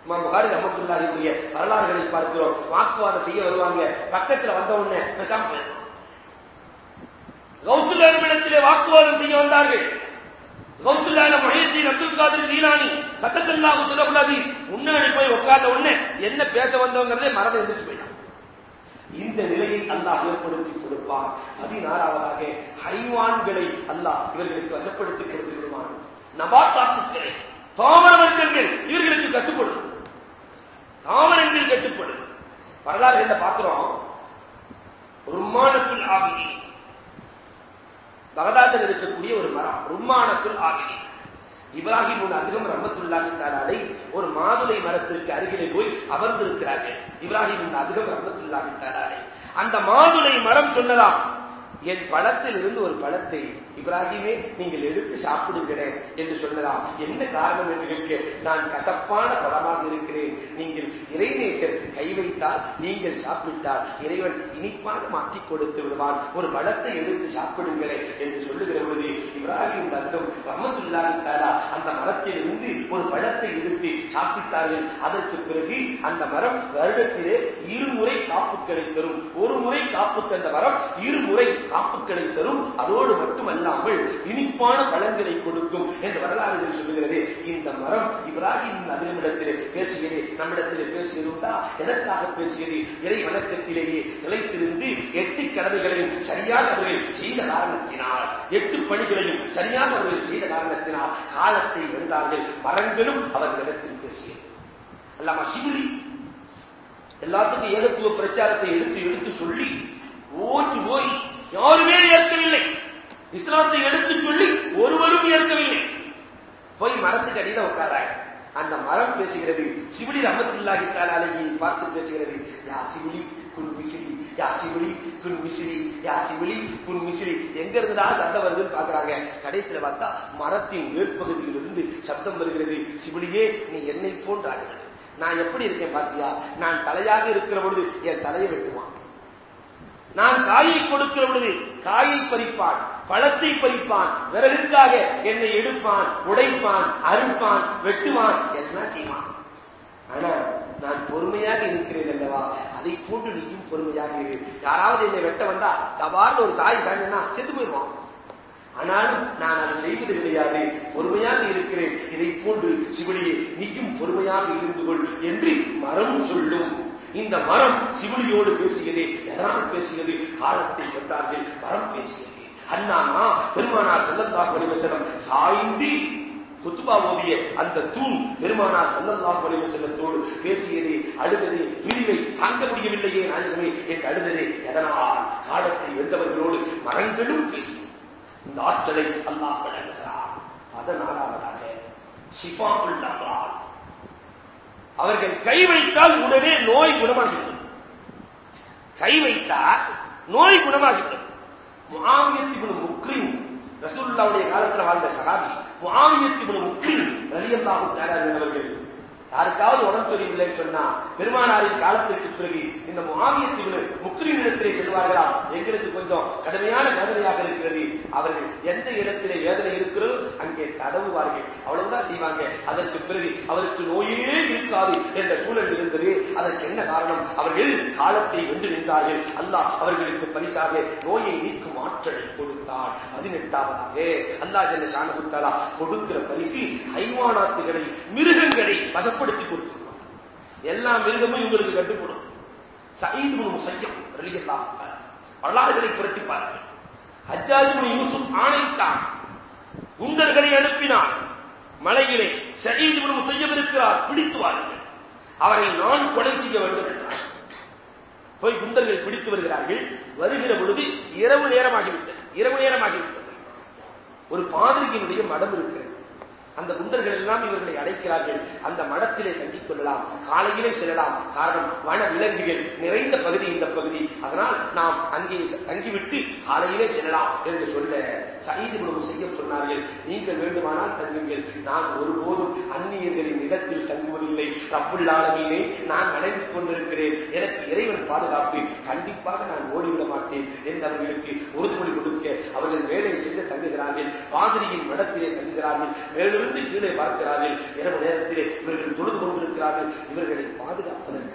இமாம் புகாரி ரஹமத்துல்லாஹியுடைய வரலாறுகளை பார்க்கிறோம். வாக்குவாதம் செய்ய வருவாங்க. பக்கத்துல வந்த உடனே பேசாம போயிருக்கோம் கௌசுல்லாவிடத்திலே வாக்குவாதம் செய்ய வந்தார்கள். கௌசுல்லான மொழியத்தின் அப்துல் காதர் ஜீலானி கத்தசல்லாஹு சொல்லக்கூடாது முன்னாடி போய் உட்கார்ந்த உடனே என்ன பேச வந்தவங்கிறதே மரபு எந்திரிச்சு போயிட்டான். இந்த நிலையை அல்லாஹ் ஏற்படுத்தி கொடுப்பான். பதினாறாவதாக ஹைவான்களை அல்லாஹ் இவர்களுக்கு வசப்படுத்தி கொடுத்து விடுவான். நபாத்தாத்துக்களை தாவர வர்க்கங்கள் இவர்களுக்கு கட்டுப்படும். தாமரங்கள் கட்டுப்படும். வரலாறு என்ன பார்க்கிறோம்? ருமானத்தில் ஆபிதி பகதாத்தில் இருக்கக்கூடிய ஒரு மரம் ரும்மானத்துள் ஆபிதி இப்ராஹிம் உன் அதிகம் ரஹமத்துல்லாஹி தாலாலை ஒரு மாதுளை மரத்திற்கு அருகிலே போய் அமர்ந்திருக்கிறார்கள். இப்ராஹிம் உன் அதிகம் ரஹமத்துல்லாஹி தாலாலை அந்த மாதுளை மரம் சொல்லலாம் என் பழத்தில் இருந்து ஒரு பழத்தை இப்ராஹிமே நீங்கள் எடுத்து சாப்பிடுங்களே என்று சொன்னதாம் என்ன காரணம் என்று கேட்க நான் கசப்பான பழமாக இருக்கிறேன். நீங்கள் இறைநேசர் கை வைத்தால் நீங்கள் சாப்பிட்டால் இறைவன் இனிப்பாக மாற்றிக் கொடுத்து விடுவான். ஒரு பழத்தை எடுத்து சாப்பிடுங்களே என்று சொல்லுகிற பொழுது இப்ராஹிம் ரத்தம் ரஹமத்துல்லாஹி தாலா அந்த மரத்தில் இருந்து ஒரு பழத்தை எடுத்து சாப்பிட்டார்கள். அதற்கு பிறகு அந்த மரம் வருடத்திலே இருமுறை காப்புக்களை தரும். ஒரு முறை காப்பு தந்த மரம் இருமுறை காப்புக்களை தரும். அதோடு மட்டுமல்ல அல்லாமல் இனிப்பான பழங்களை கொடுக்கும் என்று வரலாறுகள் சொல்லுகிறது. இந்த மரம் இப்ராஹிம் அதிகமிடத்திலே பேசியது நம்மிடத்திலே பேசியது உண்டா எதற்காக பேசியது? இறை வணக்கத்திலேயே நிலைத்திருந்து எட்டு கடமைகளையும் சரியாக அவர்கள் செய்த காரணத்தினால் எட்டு பணிகளையும் சரியாக அவர்கள் செய்த காரணத்தினால் காலத்தை வென்றார்கள். மரங்களும் அவர்களிடத்தில் பேசியது. அல்லாம சிவிலி எல்லாத்துக்கும் ஏகத்துவ பிரச்சாரத்தை எடுத்து எடுத்து சொல்லி ஓட்டு போய் யாருமே ஏற்கவில்லை. இஸ்லாத்தை எடுத்து சொல்லி ஒருவரும் ஏற்கவில்லை. போய் மரத்துக்கு அடியில உட்கார்றாங்க. அந்த மரம் பேசுகிறது சிவிலி ரமத்துல்லாஹி தாலாலையை பார்த்து பேசுகிறது. யா சிவிலி குன் மிசிலி யா சிவிலி குன் மிசிலி யா சிவிலி குன் மிசிலி எங்க இருந்துடா சத்தம் வருதுன்னு பாக்குறாங்க கடைசியில பார்த்தா மரத்தின் மேற்பகுதியிலிருந்து சப்தம் வருகிறது. சிவிலியே நீ என்னை போன்றார்கள் நான் எப்படி இருக்கேன் பாத்தியா? நான் தலையாக இருக்கிற பொழுது என் தலையை வெட்டுவான். நான் காயை கொடுக்கிற பொழுது காயை பறிப்பான் பழத்தை பறிப்பான் விறகுக்காக என்னை எடுப்பான் உடைப்பான் அறுப்பான் வெட்டுவான் எல்லாம் செய்வான். ஆனா நான் பொறுமையாக இருக்கிறேன் அல்லவா? அதை போன்று நீயும் பொறுமையாக இரு. யாராவது என்னை வெட்ட வந்தா தபார்னு ஒரு சாய் சாய்னா செத்து போயிடுவான். ஆனாலும் நான் அதை செய்வது கிடையாது. பொறுமையாக இருக்கிறேன். இதை போன்று சிவலியே நீயும் பொறுமையாக இருந்து கொள் என்று மரம் சொல்லும். இந்த மரம் சிவிலியோடு பேசியதே எதனால் பேசியது காலத்தை வென்றார்கள் மரம் பேசியது. அண்ணானா பெருமானார் செல்லல்லாஹ் வலிவசனம் சாய்ந்தி குத்துபா ஓதிய அந்த தூண் பெருமானார் செல்லல்லாஹ் வலிவசனத்தோடு பேசியதே அழுததே பிரிவை தாங்க முடியவில்லையே நாயகமே என்று அழுததே எதனால்? காலத்தை வென்றவர்களோடு மரங்களும் பேசும். இந்த ஆற்றலை அல்லாஹ் வழங்குகிறார் அதனாலாவதாக ஷிஃபாக்குள் நம்புறார் அவர்கள் கை வைத்தால் உடனே நோய் குணமாகிவிடும். கை வைத்தால் நோய் குணமாகிவிடும். முஆவியத்திபுன் முக்ரின் ரசூல்லாவுடைய காலத்தில் வாழ்ந்த சகாபி முஆவியத்திபுன் முக்ரின் ரலியல்லாஹு தஆலா அவர்கள் யாருக்காவது உடம்பு சரியில்லைன்னு சொன்னா பெருமானாரின் காலத்திற்கு பிறகு இந்த முகாமியத்தின் முக்ரின் இடத்திலே செல்வார்களா? எங்களுக்கு கொஞ்சம் கடுமையான வேதனையாக இருக்கிறது. அவர்கள் எந்த இடத்திலே வேதனை இருக்கிறதோ அங்கே தடவுவார்கள். அவ்வளவுதான் செய்வாங்க. அதற்கு பிறகு அவருக்கு நோயே இருக்காது என்ற சூழல் இருந்தது. அதற்கு என்ன காரணம்? அவர்கள் காலத்தை வென்று நின்றார்கள். அல்லாஹ் அவர்களுக்கு பரிசாக நோயை நீக்கும் ஆற்றலை கொடுத்தார். பதினெட்டாவதாக அல்லா ஜல்ல சாணகுத்தாலா கொடுக்கிற பரிசு ஹைவானாத்துகளை மிருகங்களை கட்டுப்படுத்தி கொடுத்துருவார் எல்லா மிருகமும் இவங்களுக்கு கட்டுப்படும். சயீத் முசையம் ரலியல்லாஹு வரலாறுகளை புரட்டி பாருங்கள். ஹஜ்ஜாஜ் யூசுப் ஆணைத்தான் குண்டர்களை அனுப்பினார் மலையிலே சயீத் முசையம் இருக்கிறார். பிடித்து வாருங்கள். அவரை நான் கொலை செய்ய வேண்டும் என்றார். போய் குண்டர்கள் பிடித்து வருகிறார்கள். வருகிற பொழுது இரவு நேரமாகிவிட்டது. இரவு நேரமாகிவிட்டது. ஒரு பாதிரியினுடைய மடம் இருக்கிறது. அந்த குண்டர்கள் எல்லாம் இவர்களை அழைக்கிறார்கள் அந்த மடத்திலே தங்கிக் கொள்ளலாம். காலையிலே செல்லலாம். காரணம் வன விலங்குகள் நிறைந்த பகுதி இந்த பகுதி. அதனால் நாம் அங்கே தங்கிவிட்டு காலையிலே செல்லலாம் என்று சொல்ல சயீது குடும்பம் செய்ய சொன்னார்கள். நீங்கள் வேண்டுமானால் தங்குங்கள். நான் ஒருபோதும் அந்நியர்களின் இடத்தில் தங்குவதில்லை. ரப்புல்லாலமீனே நான் அடைந்து கொண்டிருக்கிறேன். எனக்கு இறைவன் பாதுகாப்பு. கண்டிப்பாக நான் ஓடிவிட மாட்டேன் என்று அவர்களுக்கு உறுதிமொழி கொடுக்க அவர்கள் வேலை செய்து தங்குகிறார்கள். பாதிரியின் மடத்திலே தங்குகிறார்கள். மேலும் மேலிருந்து கீழே பார்க்கிறார்கள். இரவு நேரத்திலே இவர்கள் தொழுது கொண்டிருக்கிறார்கள். இவர்களை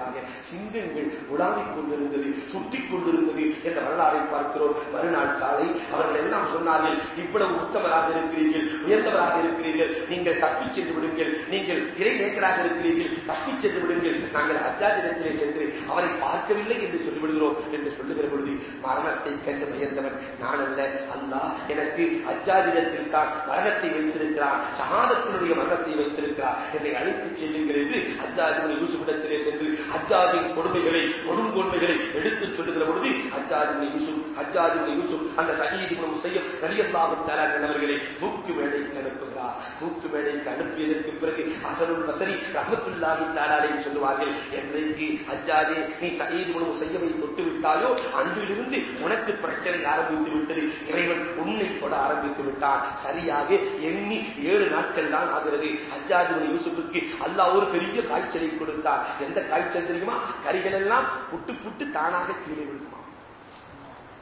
பாதுகாப்பதற்காக சிங்கங்கள் உலாவிக் கொண்டிருந்தது சுட்டிக் கொண்டிருந்தது என்ற வரலாறை பார்க்கிறோம். மறுநாள் காலை அவர்கள் எல்லாம் சொன்னார்கள் இவ்வளவு உத்தமராக இருக்கிறீர்கள் உயர்ந்தவராக இருக்கிறீர்கள். நீங்கள் தப்பிச் சென்று விடுங்கள். நீங்கள் இறை நேசராக இருக்கிறீர்கள். தப்பிச் சென்று விடுங்கள். நாங்கள் அஜாஜிடத்திலே சென்று அவரை பார்க்கவில்லை என்று சொல்லிவிடுகிறோம் என்று சொல்லுகிற பொழுது மரணத்தை கண்டு பயந்தவன் நான் அல்ல. அல்லா எனக்கு அஜாஜிடத்தில் தான் மரணத்தை வைத்திருக்கிறான். சகாதத்தினுடைய மரணத்தை வைத்திருக்கிறார் என்னை அழைத்துச் செல்லுங்கள் என்று அஜாஜின் யூசுஃபிடத்திலே சென்று அஜாஜின் கொடுமைகளை கொடுங்கொன்மைகளை எடுத்துச் சொல்லுகிற பொழுது அஜாஜின் யூசுப் ஹஜ்ஜாஜ் யூசுப் அந்த சயீத் முசையம் ரலியல்லாஹு தஆலா அவர்களை தூக்கு மேடைக்கு அனுப்புகிறார். தூக்கு மேடைக்கு அனுப்பியதற்கு பிறகு அசனுல் வசரி ரஹமத்துல்லாஹி தஆலாவை சொல்லுவார்கள் என்றைக்கு ஹஜ்ஜாஜே நீ சயீதி குணம் செய்யவை தொட்டு விட்டாயோ அன்றிலிருந்து உனக்கு பிரச்சனை ஆரம்பித்து விட்டது. இறைவன் உன்னை தொட ஆரம்பித்து விட்டான். சரியாக எண்ணி ஏழு நாட்கள் தான் ஆகிறது. ஹஜ்ஜாஜ் யூசுப்புக்கு அல்லாஹ் ஒரு பெரிய காய்ச்சலை கொடுத்தார் எந்த காய்ச்சல்? தெரியுமா? கரிகள் எல்லாம் புட்டு புட்டு தானாக கீழே விழுகுமா?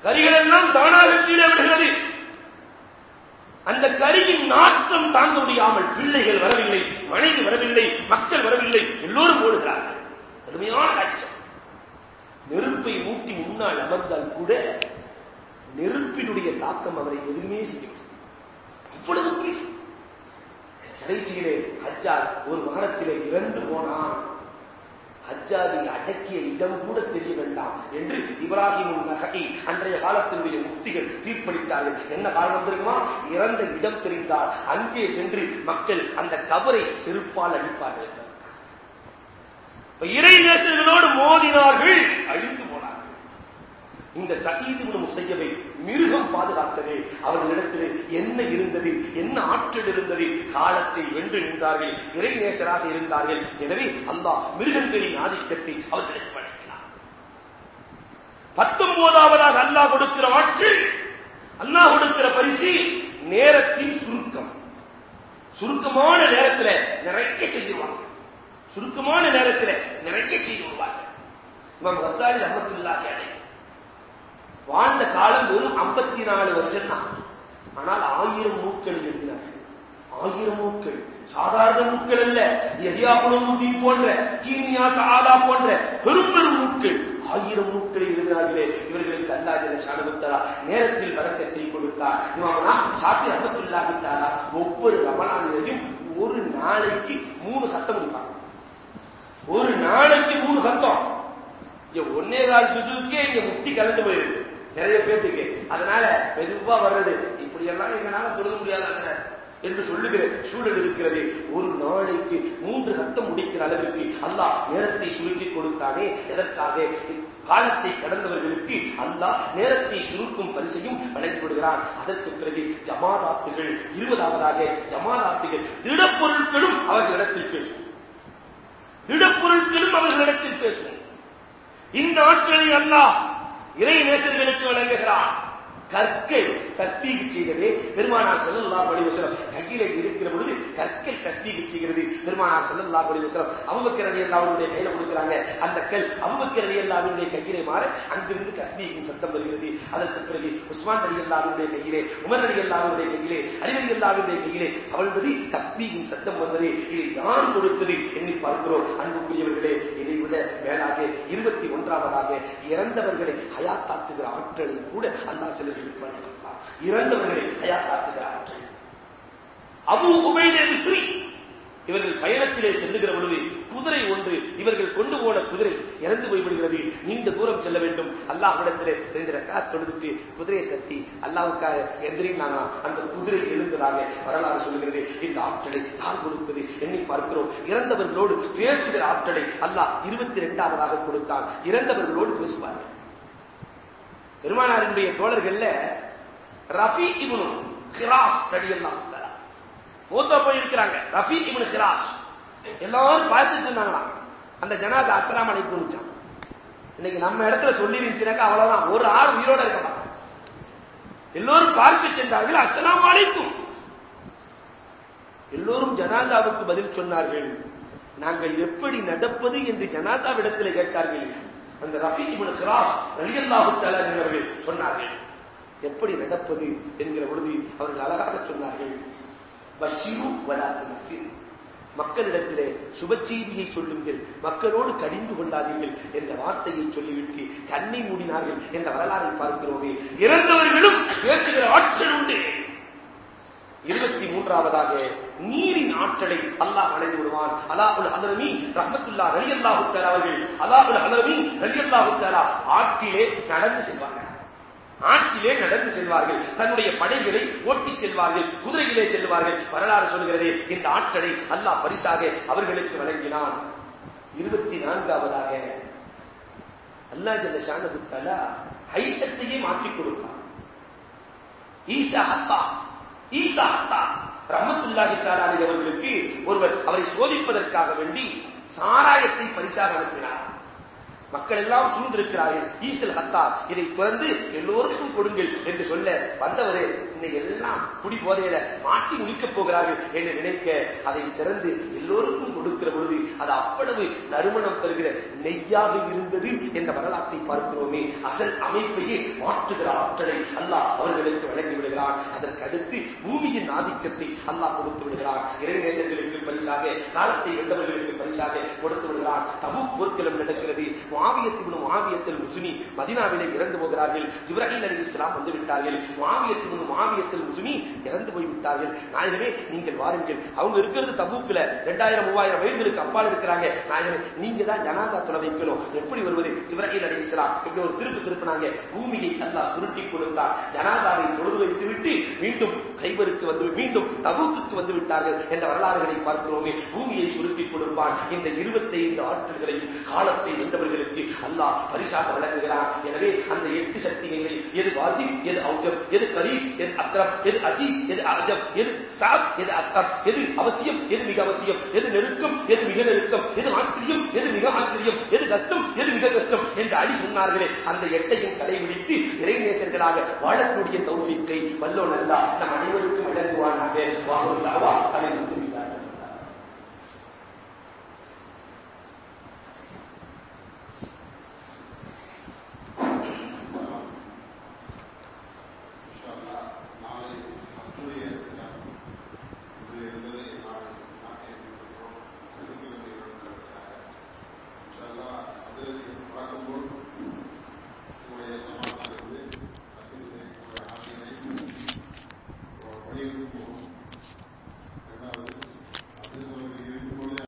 கரிகள் எல்லாம் தானாக கீழே விடுகிறது அந்த கரியின் நாற்றம் தாங்க முடியாமல் பிள்ளைகள் வரவில்லை மனைவி வரவில்லை மக்கள் வரவில்லை எல்லோரும் ஓடுகிறார்கள். கடுமையான காய்ச்சல். நெருப்பை மூட்டி முன்னால் அமர்ந்தால் கூட நெருப்பினுடைய தாக்கம் அவரை எதுவுமே செய்யவில்லை. அவ்வளவு குளிர். கடைசியிலே ஹஜ்ஜாஜ் ஒரு வாரத்திலே இறந்து போனான். ஹஜ்ஜாஜை அடக்கிய இடம் கூட தெரிய வேண்டாம் என்று இப்ராஹிமுல் நகை அன்றைய காலத்தினுடைய முஃப்திகள் தீர்ப்பளித்தார்கள். என்ன காரணம் தெரியுமா? இறந்த இடம் தெரிந்தால் அங்கே சென்று மக்கள் அந்த கபரை செருப்பால் அடிப்பார்கள். இறை நேசர்களோடு மோதினார்கள் அழிந்து இந்த சகீது முசையவை மிருகம் பாதுகாத்தது. அவர்களிடத்தில் என்ன இருந்தது? என்ன ஆற்றல் இருந்தது? காலத்தை வென்று நின்றார்கள். இறைநேசராக இருந்தார்கள். எனவே அல்லாஹ் மிருகங்களின் ஆதிக்கத்தை அவர்களுக்கு வழங்கினார். பத்தொன்பதாவதாக அல்லாஹ் கொடுக்கிற ஆற்றல் அல்லாஹ் கொடுக்கிற பரிசு நேரத்தின் சுருக்கம். சுருக்கமான நேரத்தில் நிறைய செய்துவாங்க சுருக்கமான நேரத்தில் நிறைய செய்து வருவார்கள் இமாம் ரசாலி அலை வாழ்ந்த காலம் வெறும் ஐம்பத்தி நாலு வருஷம் தான் ஆனால் ஆயிரம் நூக்கள் எழுதினார்கள். ஆயிரம் நூக்கள் சாதாரண மூக்கள் அல்ல. எரியாகுலமுதீன் போன்ற கீமியா சாதா போன்ற பெரும் பெரும் நூக்கள் ஆயிரம் நூக்களை எழுதினார்களே. இவர்களுக்கு அல்லாஜன சாணபுத்தரா நேரத்தில் வழக்கத்தை கொடுத்தார். இவனா சாப்பி அகத்துள்ளாகித்தாரா ஒவ்வொரு ரமணானிலையும் ஒரு நாளைக்கு மூணு சத்தம் முடிப்பாங்க ஒரு நாளைக்கு மூணு சத்தம். இங்க ஒன்னே கால் இங்க முட்டி கலந்து போயிருக்கு நிறைய பேர்த்துக்கு அதனால மெதுவா வர்றது. இப்படி எல்லாம் எங்களால தொழுத முடியாதாங்க. என்று சொல்லுகிற சூழல் இருக்கிறது. ஒரு நாளைக்கு மூன்று ரத்தம் முடிக்கிற அளவிற்கு அல்லாஹ் நேரத்தை சுருக்கி கொடுத்தானே எதற்காக? காலத்தை கடந்தவர்களுக்கு அல்லாஹ் நேரத்தை சுருக்கும் பரிசையும் வழங்கிவிடுகிறான். அதற்கு பிறகு ஜமாதாத்துகள் இருபதாவதாக ஜமாதாத்துகள் திடப்பொருட்களும் அவர்களிடத்தில் பேசும். திடப்பொருட்களும் அவர்களிடத்தில் பேசும். இந்த ஆற்றலை அல்லாஹ் இறை நேசர்களுக்கு வழங்குகிறான். கற்கை தஸ்பீக செய்கிறது. பெருமானார் செல்லல்லா வலிவசலம் கையில இருக்கிற பொழுது கற்கை தஸ்பீக செய்கிறது. பெருமானார் செல்லல்லா வலிவசலம் அபுபக்கர் அலி அல்லாவுடைய கையில கொடுக்கிறாங்க. அந்த கல் அபுபக்கர் அலி அல்லாவுடைய கையிலே மாற அங்கிருந்து தஸ்பீகின் சத்தம் வருகிறது. அதற்கு பிறகு உஸ்மான் அலி அல்லாவுடைய கையிலே உமர் அலி அல்லாவுடைய கையிலே அலி அலி அல்லாவுடைய கையிலே தவழ்ந்தது தஸ்பீகின் சத்தம் வந்தது இதை யார் கொடுத்தது எண்ணி பார்க்கிறோம். அன்புக்குரியவர்களே இதை விட மேலாக இருபத்தி ஒன்றாவதாக இறந்தவர்களை ஹயாத்தாக்குகிற ஆற்றலை கூட அல்லா சிலர்களுக்கு வழங்கினார் இறந்தவர்களை ஹயாத்தாக்குகிற அபு உபைதே மிஸ்ரி இவர்கள் பயணத்திலே செல்லுகிற பொழுது குதிரை ஒன்று இவர்கள் கொண்டு போன குதிரை இறந்து போய்விடுகிறது நீண்ட தூரம் செல்ல வேண்டும். அல்லாஹ்விடத்திலே ரெண்டு ரக்கா தொழுதுட்டு குதிரையை கட்டி அல்லாவுக்காக எந்திரினாங்களாம் அந்த குதிரை எழுந்ததாக வரலாறு சொல்கிறது இந்த ஆற்றலை யார் கொடுப்பது எண்ணி பார்க்கிறோம். இறந்தவர்களோடு பேசுகிற ஆற்றலை அல்லாஹ் இருபத்தி இரண்டாவதாக கொடுத்தான். இறந்தவர்களோடு பேசுவார்கள். பெருமானாரினுடைய தோழர்கள்ல ரஃபி இவனு ஹிராஸ் ரடியெல்லாம் மூத்த போய் இருக்கிறாங்க. ரஃபி இவனு ஹிராஸ். எல்லாரும் பார்த்துட்டு இருந்தாங்களாம். அந்த ஜனாதா அஸ்லாம் அலைக்கும் இன்னைக்கு நம்ம இடத்துல சொல்லி இருந்துச்சுனாக்கா அவ்வளவுதான். ஒரு ஆள் உயிரோட இருக்கலாம் எல்லோரும் பார்க்க சென்றார்கள் அஸ்லாம் அலைக்கும். எல்லோரும் ஜனாதாவுக்கு பதில் சொன்னார்கள். நாங்கள் எப்படி நடப்பது என்று ஜனாதாவிடத்தில் கேட்டார்கள்? அந்த ரஃபி இப்னு கிராஸ் ரலியல்லாஹு அவர்கள் சொன்னார்கள். எப்படி நடப்பது என்கிற பொழுது அவர்கள் அழகாக சொன்னார்கள். பஷீரு வலா மக்களிடத்திலே சுப செய்தியை சொல்லுங்கள் மக்களோடு கடிந்து கொள்ளாதீர்கள் என்ற வார்த்தையை சொல்லிவிட்டு கண்ணை மூடினார்கள் என்ற வரலாறை பார்க்கிறோமே. இறந்தவர்களும் பேசுகிற ஆற்றல் உண்டு. இருபத்தி மூன்றாவதாக நீரின் ஆற்றலை அல்லாஹ் வழங்கி விடுவான். அலாஹுல் ஹதரமி ரஹமத்துல்லா ரலி அல்லாஹு அவர்கள் அலாஹுல் ஹதரமி ரலி அல்லாஹு ஆற்றிலே நடந்து செல்வார்கள். ஆற்றிலே நடந்து செல்வார்கள். தன்னுடைய படைகளை ஓட்டிச் செல்வார்கள். குதிரையிலே செல்வார்கள். வரலாறு சொல்கிறது இந்த ஆற்றலை அல்லாஹ் பரிசாக அவர்களுக்கு வழங்கினான். இருபத்தி நான்காவதாக அல்லா ஜல்ல ஷானபுத்தாலா ஹைட்டத்தையே மாற்றிக் கொடுத்தான். ஈசா ஹத்தா ஈசா ரஹமத்துல்லாஹி தாலாலி அவர்களுக்கு ஒருவர் அவரை சோதிப்பதற்காக வேண்டி சாராயத்தை பரிசாக அனுப்பினார். மக்கள் எல்லாம் சூழ்ந்திருக்கிறார்கள் ஈசல் ஹத்தா இதை துறந்து எல்லோருக்கும் கொடுங்கள் என்று சொல்ல வந்தவரே இன்னை எல்லாம் குடி போதையில மாட்டி முடிக்கப் போகிறார்கள் என்று நினைக்க அதை திறந்து எல்லோருக்கும் கொடுக்கிற பொழுது அது அவ்வளவு நறுமணம் தருகிற நெய்யாக இருந்தது என்ற வரலாற்றை பார்க்கிறோமே. அசல் அமைப்பையே மாற்றுகிற ஆற்றலை அல்லாஹ் அவர்களுக்கு வழங்கி விடுகிறான். அதற்கு அடுத்து பூமியின் ஆதிக்கத்தை அல்லாஹ் கொடுத்து விடுகிறான். இறைநேசர்களுக்கு பரிசாக காலத்தை வென்றவர்களுக்கு பரிசாக கொடுத்து விடுகிறான். தபு போர்க்களம் நடக்கிறது. மாவியத்தின் மாவியத்தில் முசுனி மதினாவிலே இறந்து போகிறார்கள். ஜிப்ராஹிம் அலி இஸ்லாம் வந்து விட்டார்கள். மாவியத்தின் மாவியத்தில் முசுனி இறந்து போய்விட்டார்கள் நாயகமே நீங்கள் வாருங்கள். அவங்க இருக்கிறது தபூக்குல ரெண்டாயிரம் மூவாயிரம் வயதுகளுக்கு அப்பால் இருக்கிறாங்க. நாயகமே நீங்க தான் ஜனாதா தொலை வைக்கணும். எப்படி வருவது? ஜிப்ராஹிம் அலி இஸ்லாம் இப்படி ஒரு திருப்பு திருப்பினாங்க. பூமியை அல்லாஹ் சுருட்டி கொடுத்தார் ஜனாதாவை தொழுது வைத்து விட்டு மீண்டும் கைவருக்கு வந்து மீண்டும் தபூக்கு வந்து விட்டார்கள் என்ற வரலாறுகளை பார்க்கிறோமே. பூமியை சுருட்டி கொடுப்பான். இந்த இருபத்தைந்து ஆற்றல்களையும் காலத்தை வென்றவர்களுக்கு அல்லாஹ் பரிசாக வழங்குகிறான். எனவே அந்த எட்டு சக்திகளில் எது வாஜிப் எது அவுஜப் எது கரீப் எது அக்ரம் எது அஜீப் எது அஜப் எது சாப் எது அஸ்தாப் எது அவசியம் எது மிக அவசியம் எது நெருக்கம் எது மிக நெருக்கம் எது ஆச்சரியம் எது மிக ஆச்சரியம் எது கஷ்டம் எது மிக கஷ்டம் என்று அடி சொன்னார்களே. அந்த எட்டையும் கடைபிடித்து இறைநேசர்களாக வாழக்கூடிய தௌஃபிக்கை வல்லோ நல்லா நம் அனைவருக்கும் விளங்குவானாக வாகுல்லாவா அனைவருக்கும் வழியில்